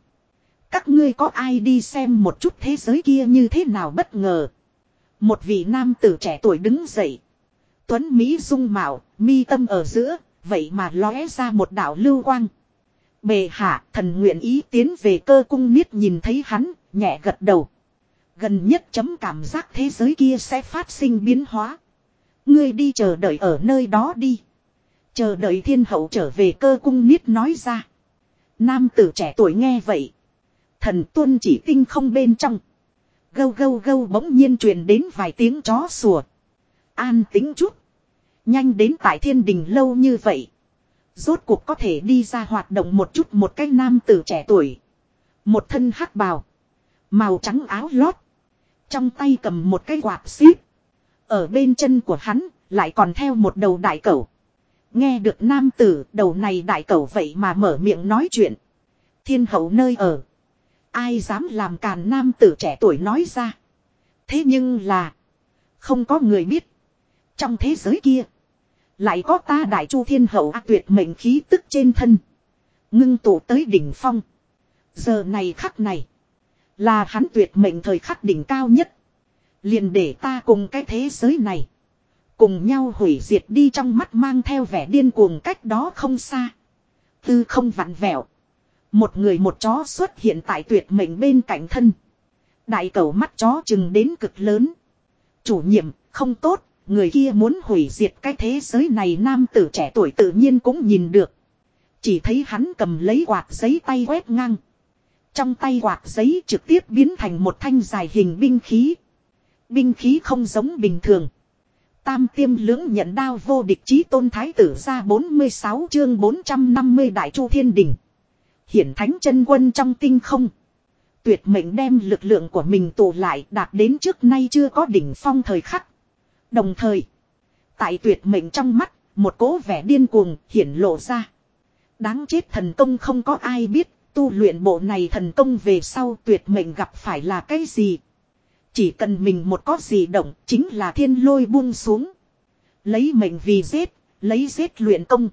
Các ngươi có ai đi xem một chút thế giới kia như thế nào bất ngờ. Một vị nam tử trẻ tuổi đứng dậy. Tuấn Mỹ dung mạo, mi tâm ở giữa, vậy mà lóe ra một đạo lưu quang. Bề hạ, thần nguyện ý tiến về cơ cung niết nhìn thấy hắn, nhẹ gật đầu. Gần nhất chấm cảm giác thế giới kia sẽ phát sinh biến hóa. Ngươi đi chờ đợi ở nơi đó đi. Chờ đợi thiên hậu trở về cơ cung niết nói ra. Nam tử trẻ tuổi nghe vậy. Thần tuân chỉ tinh không bên trong. Gâu gâu gâu bỗng nhiên truyền đến vài tiếng chó sủa. An tính chút. Nhanh đến tại thiên đình lâu như vậy. Rốt cuộc có thể đi ra hoạt động một chút một cái nam tử trẻ tuổi. Một thân hắc bào. Màu trắng áo lót. Trong tay cầm một cái quạt xíp. Ở bên chân của hắn, lại còn theo một đầu đại cẩu. Nghe được nam tử, đầu này đại cẩu vậy mà mở miệng nói chuyện. Thiên hậu nơi ở. Ai dám làm càn nam tử trẻ tuổi nói ra. Thế nhưng là. Không có người biết. Trong thế giới kia. Lại có ta đại chu thiên hậu ác tuyệt mệnh khí tức trên thân. Ngưng tụ tới đỉnh phong. Giờ này khắc này. Là hắn tuyệt mệnh thời khắc đỉnh cao nhất. Liền để ta cùng cái thế giới này. Cùng nhau hủy diệt đi trong mắt mang theo vẻ điên cuồng cách đó không xa. Tư không vặn vẹo. Một người một chó xuất hiện tại tuyệt mệnh bên cạnh thân. Đại cầu mắt chó chừng đến cực lớn. Chủ nhiệm, không tốt, người kia muốn hủy diệt cái thế giới này nam tử trẻ tuổi tự nhiên cũng nhìn được. Chỉ thấy hắn cầm lấy quạt giấy tay quét ngang. Trong tay quạt giấy trực tiếp biến thành một thanh dài hình binh khí. Binh khí không giống bình thường. Tam tiêm lưỡng nhận đao vô địch chí tôn thái tử ra 46 chương 450 đại chu thiên đỉnh, Hiển thánh chân quân trong tinh không. Tuyệt mệnh đem lực lượng của mình tụ lại đạt đến trước nay chưa có đỉnh phong thời khắc. Đồng thời, Tại tuyệt mệnh trong mắt, một cố vẻ điên cuồng hiển lộ ra. Đáng chết thần công không có ai biết, tu luyện bộ này thần công về sau tuyệt mệnh gặp phải là cái gì. Chỉ cần mình một có gì động, chính là thiên lôi buông xuống. Lấy mệnh vì giết, lấy giết luyện công.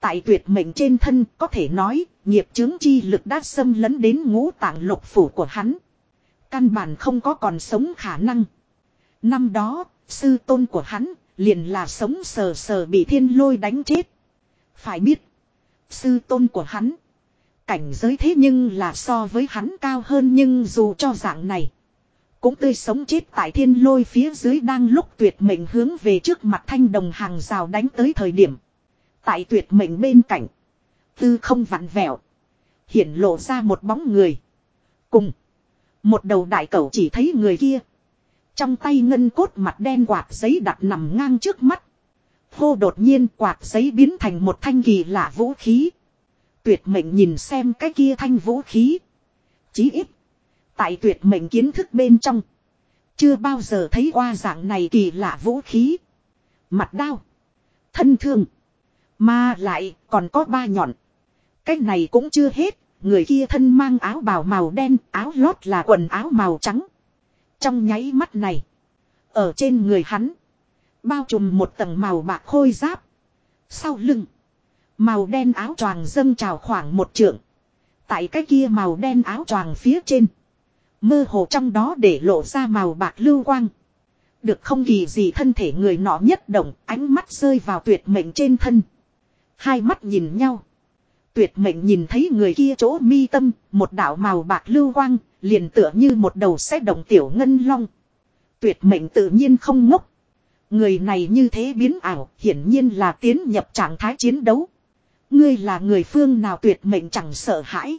Tại tuyệt mệnh trên thân có thể nói, nghiệp chứng chi lực đã xâm lấn đến ngũ tạng lục phủ của hắn. Căn bản không có còn sống khả năng. Năm đó, sư tôn của hắn, liền là sống sờ sờ bị thiên lôi đánh chết. Phải biết, sư tôn của hắn, cảnh giới thế nhưng là so với hắn cao hơn nhưng dù cho dạng này. Cũng tươi sống chết tại thiên lôi phía dưới đang lúc tuyệt mệnh hướng về trước mặt thanh đồng hàng rào đánh tới thời điểm. Tại tuyệt mệnh bên cạnh. Tư không vặn vẹo. Hiện lộ ra một bóng người. Cùng. Một đầu đại cẩu chỉ thấy người kia. Trong tay ngân cốt mặt đen quạt giấy đặt nằm ngang trước mắt. Hô đột nhiên quạt giấy biến thành một thanh kỳ lạ vũ khí. Tuyệt mệnh nhìn xem cái kia thanh vũ khí. Chí ít. Tại tuyệt mệnh kiến thức bên trong. Chưa bao giờ thấy qua dạng này kỳ lạ vũ khí. Mặt đao. Thân thương. Mà lại còn có ba nhọn. Cái này cũng chưa hết. Người kia thân mang áo bào màu đen, áo lót là quần áo màu trắng. Trong nháy mắt này. Ở trên người hắn. Bao trùm một tầng màu bạc khôi giáp. Sau lưng. Màu đen áo choàng dâng trào khoảng một trượng. Tại cái kia màu đen áo choàng phía trên. Mơ hồ trong đó để lộ ra màu bạc lưu quang. Được không kỳ gì thân thể người nọ nhất động, ánh mắt rơi vào tuyệt mệnh trên thân. Hai mắt nhìn nhau. Tuyệt mệnh nhìn thấy người kia chỗ mi tâm, một đạo màu bạc lưu quang, liền tựa như một đầu xe động tiểu ngân long. Tuyệt mệnh tự nhiên không ngốc. Người này như thế biến ảo, hiển nhiên là tiến nhập trạng thái chiến đấu. Ngươi là người phương nào tuyệt mệnh chẳng sợ hãi.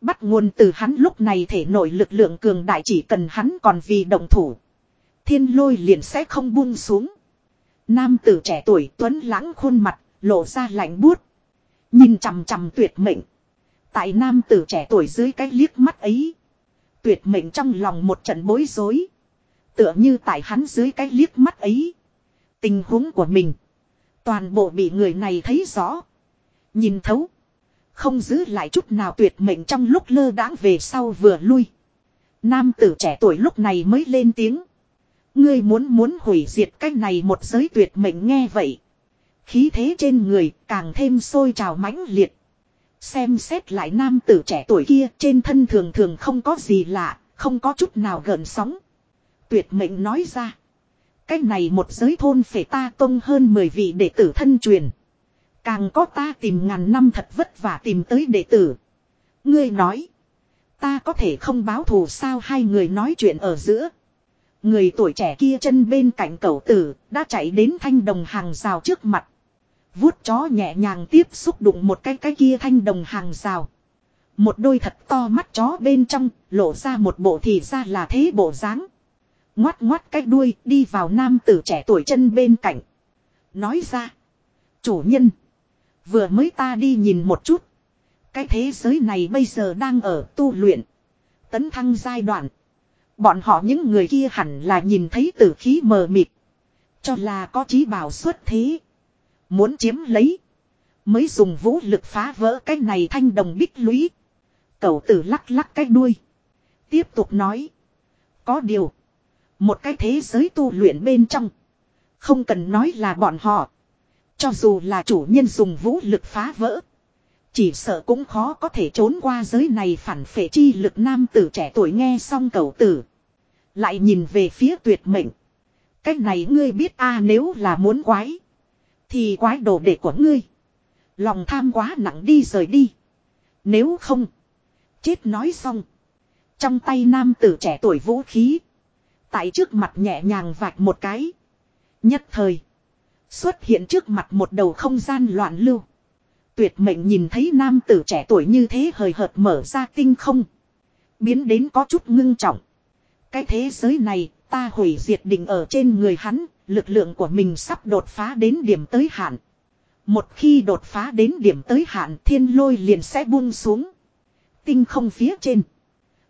Bắt nguồn từ hắn lúc này thể nội lực lượng cường đại chỉ cần hắn còn vì động thủ. Thiên lôi liền sẽ không buông xuống. Nam tử trẻ tuổi tuấn lãng khuôn mặt, lộ ra lạnh buốt. Nhìn chằm chằm tuyệt mệnh. Tại nam tử trẻ tuổi dưới cái liếc mắt ấy. Tuyệt mệnh trong lòng một trận bối rối. Tựa như tại hắn dưới cái liếc mắt ấy. Tình huống của mình. Toàn bộ bị người này thấy rõ. Nhìn thấu. Không giữ lại chút nào tuyệt mệnh trong lúc lơ đãng về sau vừa lui. Nam tử trẻ tuổi lúc này mới lên tiếng. Ngươi muốn muốn hủy diệt cái này một giới tuyệt mệnh nghe vậy. Khí thế trên người càng thêm sôi trào mãnh liệt. Xem xét lại nam tử trẻ tuổi kia trên thân thường thường không có gì lạ, không có chút nào gần sóng. Tuyệt mệnh nói ra. Cái này một giới thôn phải ta tông hơn 10 vị đệ tử thân truyền. Càng có ta tìm ngàn năm thật vất vả tìm tới đệ tử. Ngươi nói. Ta có thể không báo thù sao hai người nói chuyện ở giữa. Người tuổi trẻ kia chân bên cạnh cậu tử đã chạy đến thanh đồng hàng rào trước mặt. Vuốt chó nhẹ nhàng tiếp xúc đụng một cái cái kia thanh đồng hàng rào. Một đôi thật to mắt chó bên trong lộ ra một bộ thì ra là thế bộ dáng. Ngoát ngoát cái đuôi đi vào nam tử trẻ tuổi chân bên cạnh. Nói ra. Chủ nhân. Vừa mới ta đi nhìn một chút. Cái thế giới này bây giờ đang ở tu luyện. Tấn thăng giai đoạn. Bọn họ những người kia hẳn là nhìn thấy tử khí mờ mịt. Cho là có trí bảo xuất thế. Muốn chiếm lấy. Mới dùng vũ lực phá vỡ cái này thanh đồng bích lũy. Cậu tử lắc lắc cái đuôi. Tiếp tục nói. Có điều. Một cái thế giới tu luyện bên trong. Không cần nói là bọn họ. Cho dù là chủ nhân dùng vũ lực phá vỡ. Chỉ sợ cũng khó có thể trốn qua giới này phản phệ chi lực nam tử trẻ tuổi nghe xong cầu tử. Lại nhìn về phía tuyệt mệnh. Cách này ngươi biết a, nếu là muốn quái. Thì quái đồ đệ của ngươi. Lòng tham quá nặng đi rời đi. Nếu không. Chết nói xong. Trong tay nam tử trẻ tuổi vũ khí. Tại trước mặt nhẹ nhàng vạch một cái. Nhất thời. Xuất hiện trước mặt một đầu không gian loạn lưu. Tuyệt mệnh nhìn thấy nam tử trẻ tuổi như thế hời hợt mở ra tinh không. Biến đến có chút ngưng trọng. Cái thế giới này, ta hủy diệt định ở trên người hắn, lực lượng của mình sắp đột phá đến điểm tới hạn. Một khi đột phá đến điểm tới hạn thiên lôi liền sẽ buông xuống. Tinh không phía trên.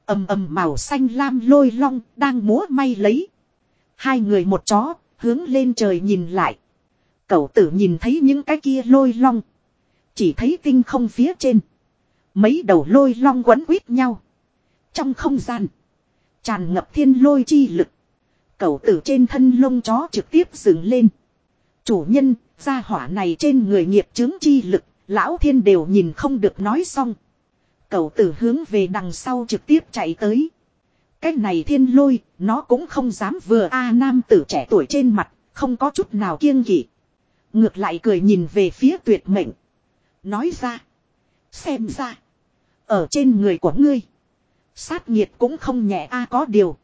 ầm ầm màu xanh lam lôi long đang múa may lấy. Hai người một chó, hướng lên trời nhìn lại. Cậu tử nhìn thấy những cái kia lôi long. Chỉ thấy tinh không phía trên. Mấy đầu lôi long quấn quýt nhau. Trong không gian. Tràn ngập thiên lôi chi lực. Cậu tử trên thân lông chó trực tiếp dừng lên. Chủ nhân, gia hỏa này trên người nghiệp chứng chi lực, lão thiên đều nhìn không được nói xong. Cậu tử hướng về đằng sau trực tiếp chạy tới. Cái này thiên lôi, nó cũng không dám vừa A nam tử trẻ tuổi trên mặt, không có chút nào kiêng kỵ. Ngược lại cười nhìn về phía tuyệt mệnh. Nói ra. Xem ra. Ở trên người của ngươi. Sát nhiệt cũng không nhẹ a có điều.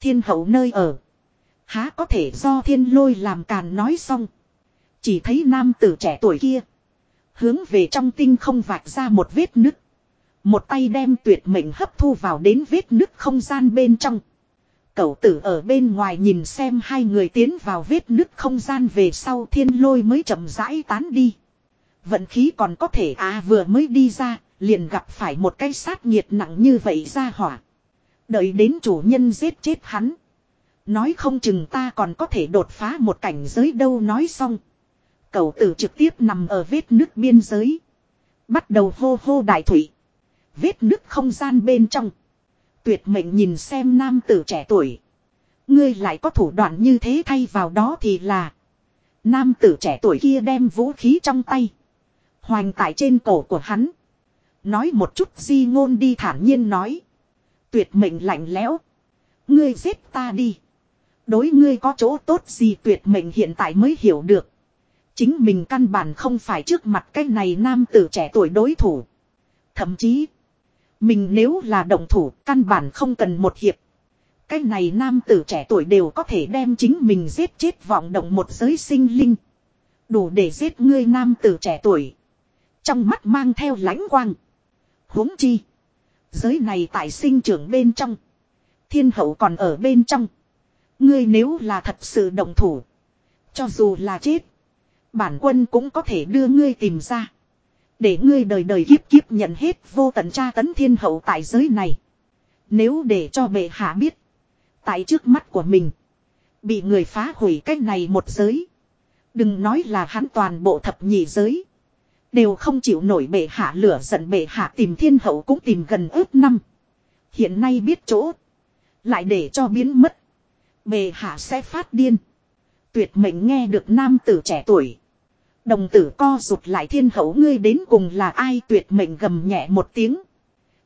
Thiên hậu nơi ở. Há có thể do thiên lôi làm càn nói xong. Chỉ thấy nam tử trẻ tuổi kia. Hướng về trong tinh không vạch ra một vết nứt. Một tay đem tuyệt mệnh hấp thu vào đến vết nứt không gian bên trong. Cậu tử ở bên ngoài nhìn xem hai người tiến vào vết nứt không gian về sau thiên lôi mới chậm rãi tán đi. Vận khí còn có thể à vừa mới đi ra, liền gặp phải một cái sát nhiệt nặng như vậy ra hỏa. Đợi đến chủ nhân giết chết hắn. Nói không chừng ta còn có thể đột phá một cảnh giới đâu nói xong. Cậu tử trực tiếp nằm ở vết nứt biên giới. Bắt đầu hô hô đại thủy. Vết nứt không gian bên trong. Tuyệt mệnh nhìn xem nam tử trẻ tuổi. Ngươi lại có thủ đoạn như thế thay vào đó thì là. Nam tử trẻ tuổi kia đem vũ khí trong tay. Hoành tại trên cổ của hắn. Nói một chút di ngôn đi thản nhiên nói. Tuyệt mệnh lạnh lẽo. Ngươi giết ta đi. Đối ngươi có chỗ tốt gì tuyệt mệnh hiện tại mới hiểu được. Chính mình căn bản không phải trước mặt cái này nam tử trẻ tuổi đối thủ. Thậm chí. Mình nếu là động thủ, căn bản không cần một hiệp. Cái này nam tử trẻ tuổi đều có thể đem chính mình giết chết vọng động một giới sinh linh. Đủ để giết ngươi nam tử trẻ tuổi. Trong mắt mang theo lãnh quang. huống chi. Giới này tại sinh trưởng bên trong. Thiên hậu còn ở bên trong. Ngươi nếu là thật sự động thủ. Cho dù là chết. Bản quân cũng có thể đưa ngươi tìm ra. Để ngươi đời đời kiếp kiếp nhận hết vô tận tra tấn thiên hậu tại giới này. Nếu để cho bệ hạ biết. Tại trước mắt của mình. Bị người phá hủy cách này một giới. Đừng nói là hắn toàn bộ thập nhị giới. Đều không chịu nổi bệ hạ lửa giận bệ hạ tìm thiên hậu cũng tìm gần ước năm. Hiện nay biết chỗ. Lại để cho biến mất. Bệ hạ sẽ phát điên. Tuyệt mệnh nghe được nam tử trẻ tuổi. Đồng tử co rụt lại thiên hậu ngươi đến cùng là ai tuyệt mệnh gầm nhẹ một tiếng.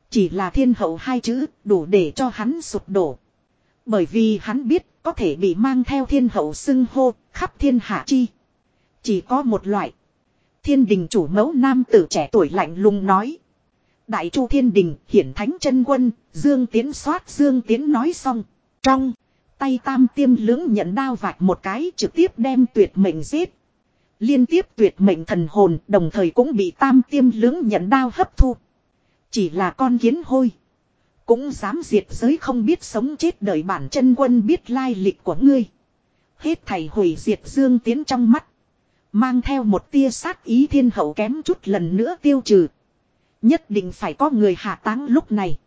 Chỉ là thiên hậu hai chữ đủ để cho hắn sụp đổ. Bởi vì hắn biết có thể bị mang theo thiên hậu xưng hô khắp thiên hạ chi. Chỉ có một loại. Thiên đình chủ mẫu nam tử trẻ tuổi lạnh lùng nói. Đại chu thiên đình hiển thánh chân quân, Dương Tiến soát Dương Tiến nói xong. Trong, tay tam tiêm lưỡng nhận đao vạch một cái trực tiếp đem tuyệt mệnh giết. Liên tiếp tuyệt mệnh thần hồn đồng thời cũng bị tam tiêm lưỡng nhận đao hấp thu. Chỉ là con kiến hôi. Cũng dám diệt giới không biết sống chết đời bản chân quân biết lai lịch của ngươi. Hết thầy hủy diệt dương tiến trong mắt. Mang theo một tia sát ý thiên hậu kém chút lần nữa tiêu trừ. Nhất định phải có người hạ táng lúc này.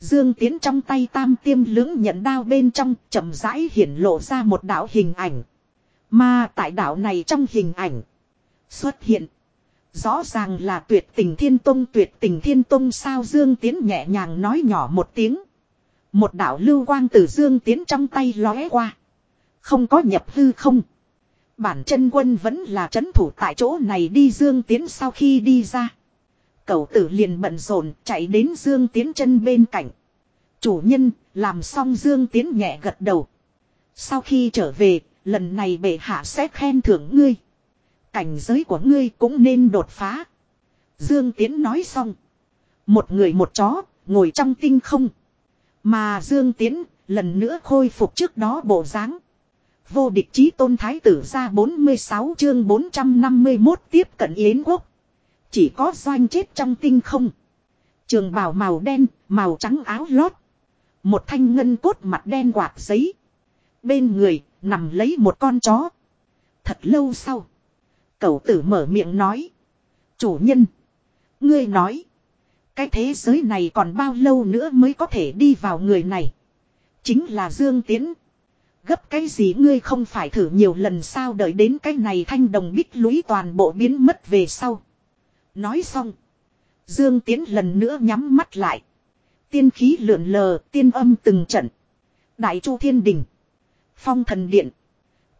Dương Tiến trong tay tam tiêm lưỡng nhận đao bên trong chậm rãi hiển lộ ra một đạo hình ảnh. Mà tại đạo này trong hình ảnh xuất hiện. Rõ ràng là tuyệt tình thiên tông tuyệt tình thiên tông sao Dương Tiến nhẹ nhàng nói nhỏ một tiếng. Một đạo lưu quang từ Dương Tiến trong tay lóe qua. Không có nhập hư không. Bản chân quân vẫn là chấn thủ tại chỗ này đi Dương Tiến sau khi đi ra. Cậu tử liền bận rộn chạy đến Dương Tiến chân bên cạnh. Chủ nhân, làm xong Dương Tiến nhẹ gật đầu. Sau khi trở về, lần này bệ hạ sẽ khen thưởng ngươi. Cảnh giới của ngươi cũng nên đột phá. Dương Tiến nói xong. Một người một chó, ngồi trong tinh không. Mà Dương Tiến, lần nữa khôi phục trước đó bộ dáng. Vô địch chí tôn thái tử ra 46 chương 451 tiếp cận Yến quốc. Chỉ có doanh chết trong tinh không. Trường bào màu đen, màu trắng áo lót. Một thanh ngân cốt mặt đen quạt giấy. Bên người, nằm lấy một con chó. Thật lâu sau. Cậu tử mở miệng nói. Chủ nhân. Ngươi nói. Cái thế giới này còn bao lâu nữa mới có thể đi vào người này. Chính là Dương Tiến. Gấp cái gì ngươi không phải thử nhiều lần sao đợi đến cái này thanh đồng bích lũy toàn bộ biến mất về sau. Nói xong. Dương Tiến lần nữa nhắm mắt lại. Tiên khí lượn lờ, tiên âm từng trận. Đại Chu Thiên Đình. Phong thần điện.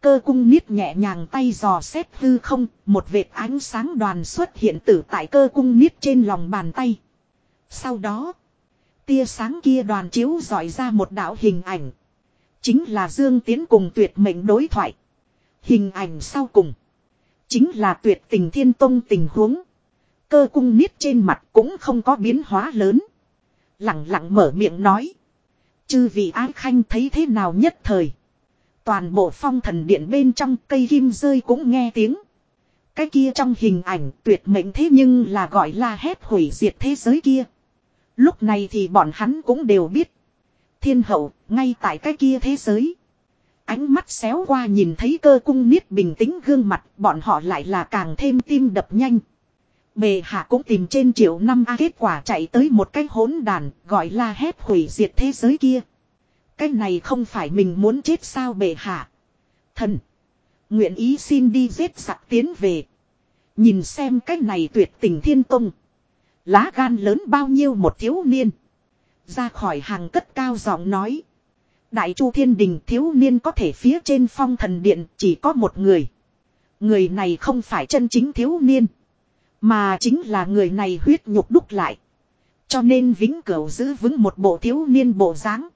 Cơ cung niết nhẹ nhàng tay dò xét hư không, một vệt ánh sáng đoàn xuất hiện tử tại cơ cung niết trên lòng bàn tay. Sau đó, tia sáng kia đoàn chiếu dọi ra một đạo hình ảnh. Chính là Dương Tiến cùng tuyệt mệnh đối thoại. Hình ảnh sau cùng. Chính là tuyệt tình thiên tông tình huống. Cơ cung niết trên mặt cũng không có biến hóa lớn. Lặng lặng mở miệng nói. Chư vị ái khanh thấy thế nào nhất thời. Toàn bộ phong thần điện bên trong cây kim rơi cũng nghe tiếng. Cái kia trong hình ảnh tuyệt mệnh thế nhưng là gọi là hét hủy diệt thế giới kia. Lúc này thì bọn hắn cũng đều biết. Thiên hậu, ngay tại cái kia thế giới. Ánh mắt xéo qua nhìn thấy cơ cung niết bình tĩnh gương mặt, bọn họ lại là càng thêm tim đập nhanh. Bề hạ cũng tìm trên triệu năm A kết quả chạy tới một cái hỗn đàn, gọi là hét hủy diệt thế giới kia. Cái này không phải mình muốn chết sao bệ hạ. Thần. Nguyện ý xin đi giết sặc tiến về. Nhìn xem cái này tuyệt tình thiên tông. Lá gan lớn bao nhiêu một thiếu niên. Ra khỏi hàng cất cao giọng nói. Đại chu thiên đình thiếu niên có thể phía trên phong thần điện chỉ có một người. Người này không phải chân chính thiếu niên. Mà chính là người này huyết nhục đúc lại. Cho nên vĩnh cửu giữ vững một bộ thiếu niên bộ dáng.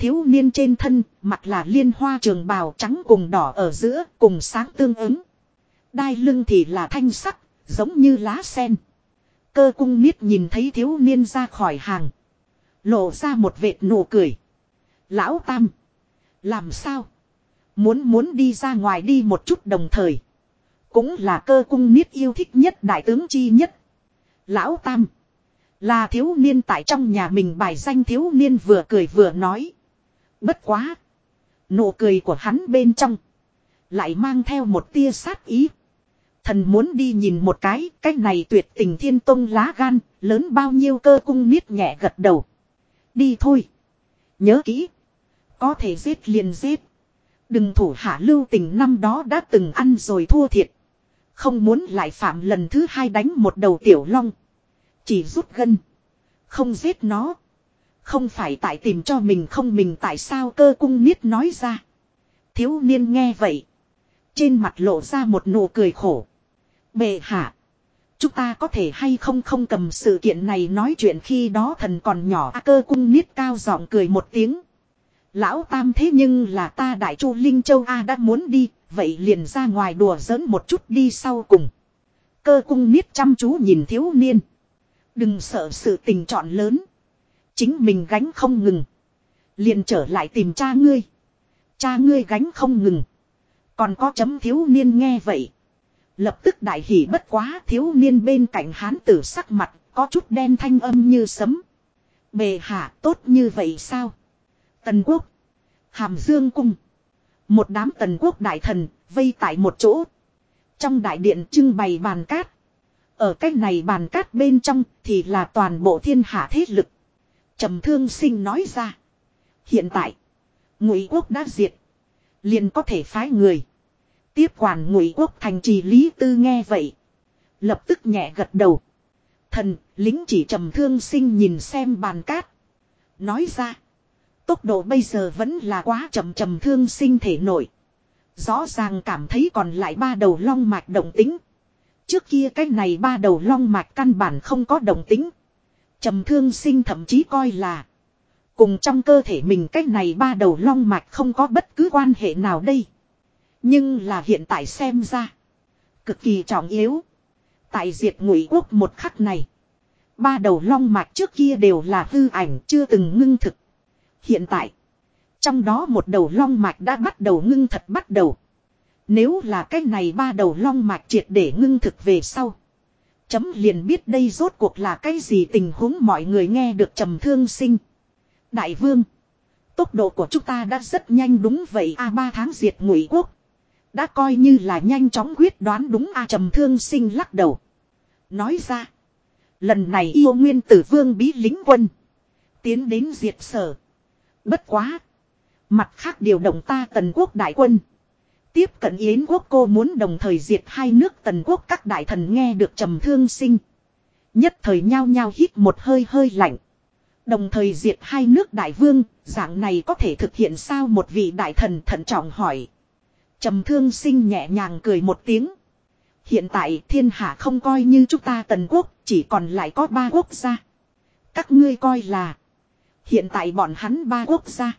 Thiếu niên trên thân, mặt là liên hoa trường bào trắng cùng đỏ ở giữa, cùng sáng tương ứng. Đai lưng thì là thanh sắc, giống như lá sen. Cơ cung niết nhìn thấy thiếu niên ra khỏi hàng. Lộ ra một vệt nụ cười. Lão Tam. Làm sao? Muốn muốn đi ra ngoài đi một chút đồng thời. Cũng là cơ cung niết yêu thích nhất đại tướng chi nhất. Lão Tam. Là thiếu niên tại trong nhà mình bài danh thiếu niên vừa cười vừa nói. Bất quá. Nụ cười của hắn bên trong. Lại mang theo một tia sát ý. Thần muốn đi nhìn một cái, cái này tuyệt tình thiên tông lá gan, lớn bao nhiêu cơ cung niết nhẹ gật đầu. Đi thôi. Nhớ kỹ. Có thể giết liền giết. Đừng thủ hạ lưu tình năm đó đã từng ăn rồi thua thiệt. Không muốn lại phạm lần thứ hai đánh một đầu tiểu long. Chỉ rút gân. Không giết nó. Không phải tại tìm cho mình không mình tại sao cơ cung niết nói ra. Thiếu niên nghe vậy. Trên mặt lộ ra một nụ cười khổ. Bệ hạ. Chúng ta có thể hay không không cầm sự kiện này nói chuyện khi đó thần còn nhỏ A cơ cung niết cao giọng cười một tiếng. Lão tam thế nhưng là ta đại chu Linh Châu A đã muốn đi, vậy liền ra ngoài đùa giỡn một chút đi sau cùng. Cơ cung niết chăm chú nhìn thiếu niên. Đừng sợ sự tình chọn lớn. Chính mình gánh không ngừng. Liền trở lại tìm cha ngươi. Cha ngươi gánh không ngừng. Còn có chấm thiếu niên nghe vậy. Lập tức đại hỉ bất quá thiếu niên bên cạnh hán tử sắc mặt, có chút đen thanh âm như sấm. Bề hạ tốt như vậy sao? Tần quốc. Hàm dương cung. Một đám tần quốc đại thần, vây tại một chỗ. Trong đại điện trưng bày bàn cát. Ở cách này bàn cát bên trong thì là toàn bộ thiên hạ thế lực trầm thương sinh nói ra. Hiện tại, ngụy quốc đã diệt. Liền có thể phái người. Tiếp quản ngụy quốc thành trì Lý Tư nghe vậy. Lập tức nhẹ gật đầu. Thần, lính chỉ trầm thương sinh nhìn xem bàn cát. Nói ra. Tốc độ bây giờ vẫn là quá chậm trầm thương sinh thể nổi. Rõ ràng cảm thấy còn lại ba đầu long mạch động tính. Trước kia cái này ba đầu long mạch căn bản không có động tính. Trầm thương sinh thậm chí coi là. Cùng trong cơ thể mình cái này ba đầu long mạch không có bất cứ quan hệ nào đây. Nhưng là hiện tại xem ra. Cực kỳ trọng yếu. Tại diệt ngụy quốc một khắc này. Ba đầu long mạch trước kia đều là hư ảnh chưa từng ngưng thực. Hiện tại. Trong đó một đầu long mạch đã bắt đầu ngưng thật bắt đầu. Nếu là cái này ba đầu long mạch triệt để ngưng thực về sau. Chấm liền biết đây rốt cuộc là cái gì tình huống mọi người nghe được trầm thương sinh. Đại vương. Tốc độ của chúng ta đã rất nhanh đúng vậy a, ba tháng diệt ngụy quốc. Đã coi như là nhanh chóng quyết đoán đúng a, trầm thương sinh lắc đầu. Nói ra. Lần này yêu nguyên tử vương bí lính quân. Tiến đến diệt sở. Bất quá. Mặt khác điều động ta tần quốc đại quân. Tiếp cận Yến quốc cô muốn đồng thời diệt hai nước tần quốc các đại thần nghe được trầm thương sinh. Nhất thời nhao nhao hít một hơi hơi lạnh. Đồng thời diệt hai nước đại vương, dạng này có thể thực hiện sao một vị đại thần thận trọng hỏi. Trầm thương sinh nhẹ nhàng cười một tiếng. Hiện tại thiên hạ không coi như chúng ta tần quốc, chỉ còn lại có ba quốc gia. Các ngươi coi là. Hiện tại bọn hắn ba quốc gia.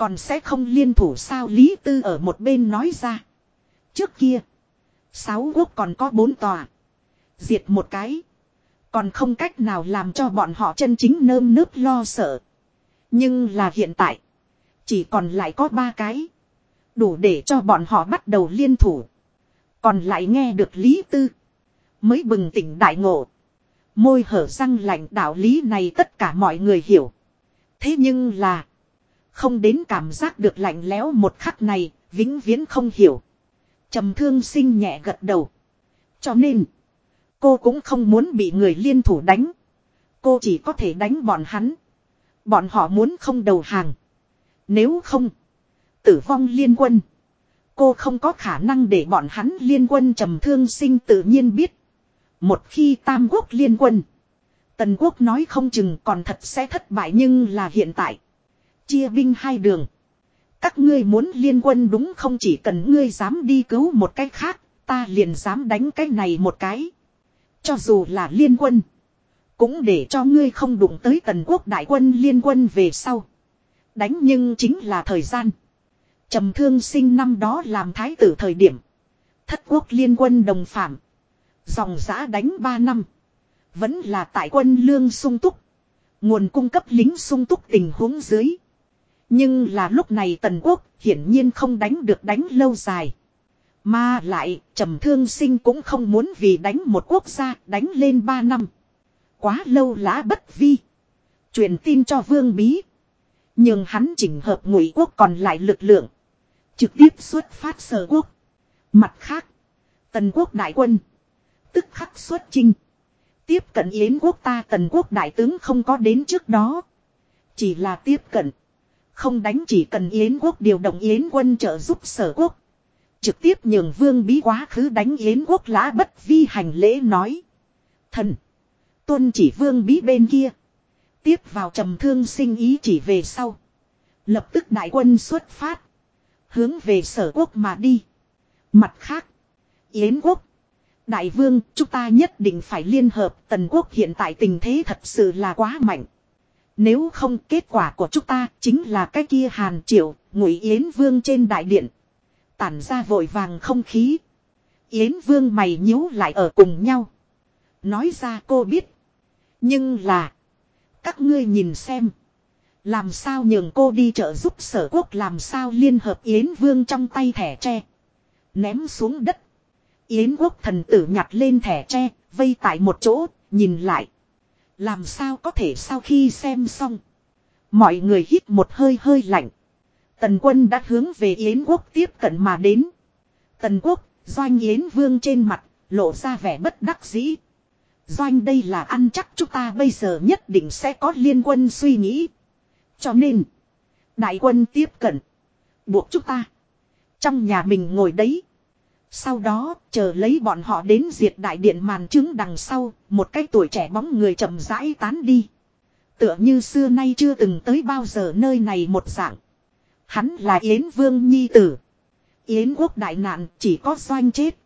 Còn sẽ không liên thủ sao Lý Tư ở một bên nói ra. Trước kia. Sáu quốc còn có bốn tòa. Diệt một cái. Còn không cách nào làm cho bọn họ chân chính nơm nớp lo sợ. Nhưng là hiện tại. Chỉ còn lại có ba cái. Đủ để cho bọn họ bắt đầu liên thủ. Còn lại nghe được Lý Tư. Mới bừng tỉnh đại ngộ. Môi hở răng lạnh đạo lý này tất cả mọi người hiểu. Thế nhưng là. Không đến cảm giác được lạnh lẽo một khắc này, vĩnh viễn không hiểu. trầm thương sinh nhẹ gật đầu. Cho nên, cô cũng không muốn bị người liên thủ đánh. Cô chỉ có thể đánh bọn hắn. Bọn họ muốn không đầu hàng. Nếu không, tử vong liên quân. Cô không có khả năng để bọn hắn liên quân trầm thương sinh tự nhiên biết. Một khi tam quốc liên quân. Tần quốc nói không chừng còn thật sẽ thất bại nhưng là hiện tại. Chia binh hai đường. Các ngươi muốn liên quân đúng không chỉ cần ngươi dám đi cứu một cái khác, ta liền dám đánh cái này một cái. Cho dù là liên quân. Cũng để cho ngươi không đụng tới tần quốc đại quân liên quân về sau. Đánh nhưng chính là thời gian. trầm thương sinh năm đó làm thái tử thời điểm. Thất quốc liên quân đồng phạm. Dòng giã đánh ba năm. Vẫn là tại quân lương sung túc. Nguồn cung cấp lính sung túc tình huống dưới. Nhưng là lúc này tần quốc hiển nhiên không đánh được đánh lâu dài. Mà lại, trầm thương sinh cũng không muốn vì đánh một quốc gia, đánh lên ba năm. Quá lâu lá bất vi. Truyền tin cho vương bí. Nhưng hắn chỉnh hợp ngụy quốc còn lại lực lượng. Trực tiếp xuất phát sở quốc. Mặt khác. Tần quốc đại quân. Tức khắc xuất chinh. Tiếp cận yến quốc ta tần quốc đại tướng không có đến trước đó. Chỉ là tiếp cận. Không đánh chỉ cần Yến quốc điều động Yến quân trợ giúp sở quốc. Trực tiếp nhường vương bí quá khứ đánh Yến quốc lá bất vi hành lễ nói. Thần. Tuân chỉ vương bí bên kia. Tiếp vào trầm thương sinh ý chỉ về sau. Lập tức đại quân xuất phát. Hướng về sở quốc mà đi. Mặt khác. Yến quốc. Đại vương, chúng ta nhất định phải liên hợp. Tần quốc hiện tại tình thế thật sự là quá mạnh. Nếu không kết quả của chúng ta chính là cái kia hàn triệu, ngụy Yến Vương trên đại điện. Tản ra vội vàng không khí. Yến Vương mày nhíu lại ở cùng nhau. Nói ra cô biết. Nhưng là. Các ngươi nhìn xem. Làm sao nhường cô đi trợ giúp sở quốc làm sao liên hợp Yến Vương trong tay thẻ tre. Ném xuống đất. Yến quốc thần tử nhặt lên thẻ tre, vây tại một chỗ, nhìn lại. Làm sao có thể sau khi xem xong. Mọi người hít một hơi hơi lạnh. Tần quân đã hướng về Yến quốc tiếp cận mà đến. Tần quốc, doanh Yến vương trên mặt, lộ ra vẻ bất đắc dĩ. Doanh đây là ăn chắc chúng ta bây giờ nhất định sẽ có liên quân suy nghĩ. Cho nên, đại quân tiếp cận. Buộc chúng ta. Trong nhà mình ngồi đấy. Sau đó, chờ lấy bọn họ đến diệt đại điện màn trứng đằng sau, một cái tuổi trẻ bóng người chậm rãi tán đi. Tựa như xưa nay chưa từng tới bao giờ nơi này một dạng. Hắn là Yến Vương Nhi Tử. Yến quốc đại nạn chỉ có doanh chết.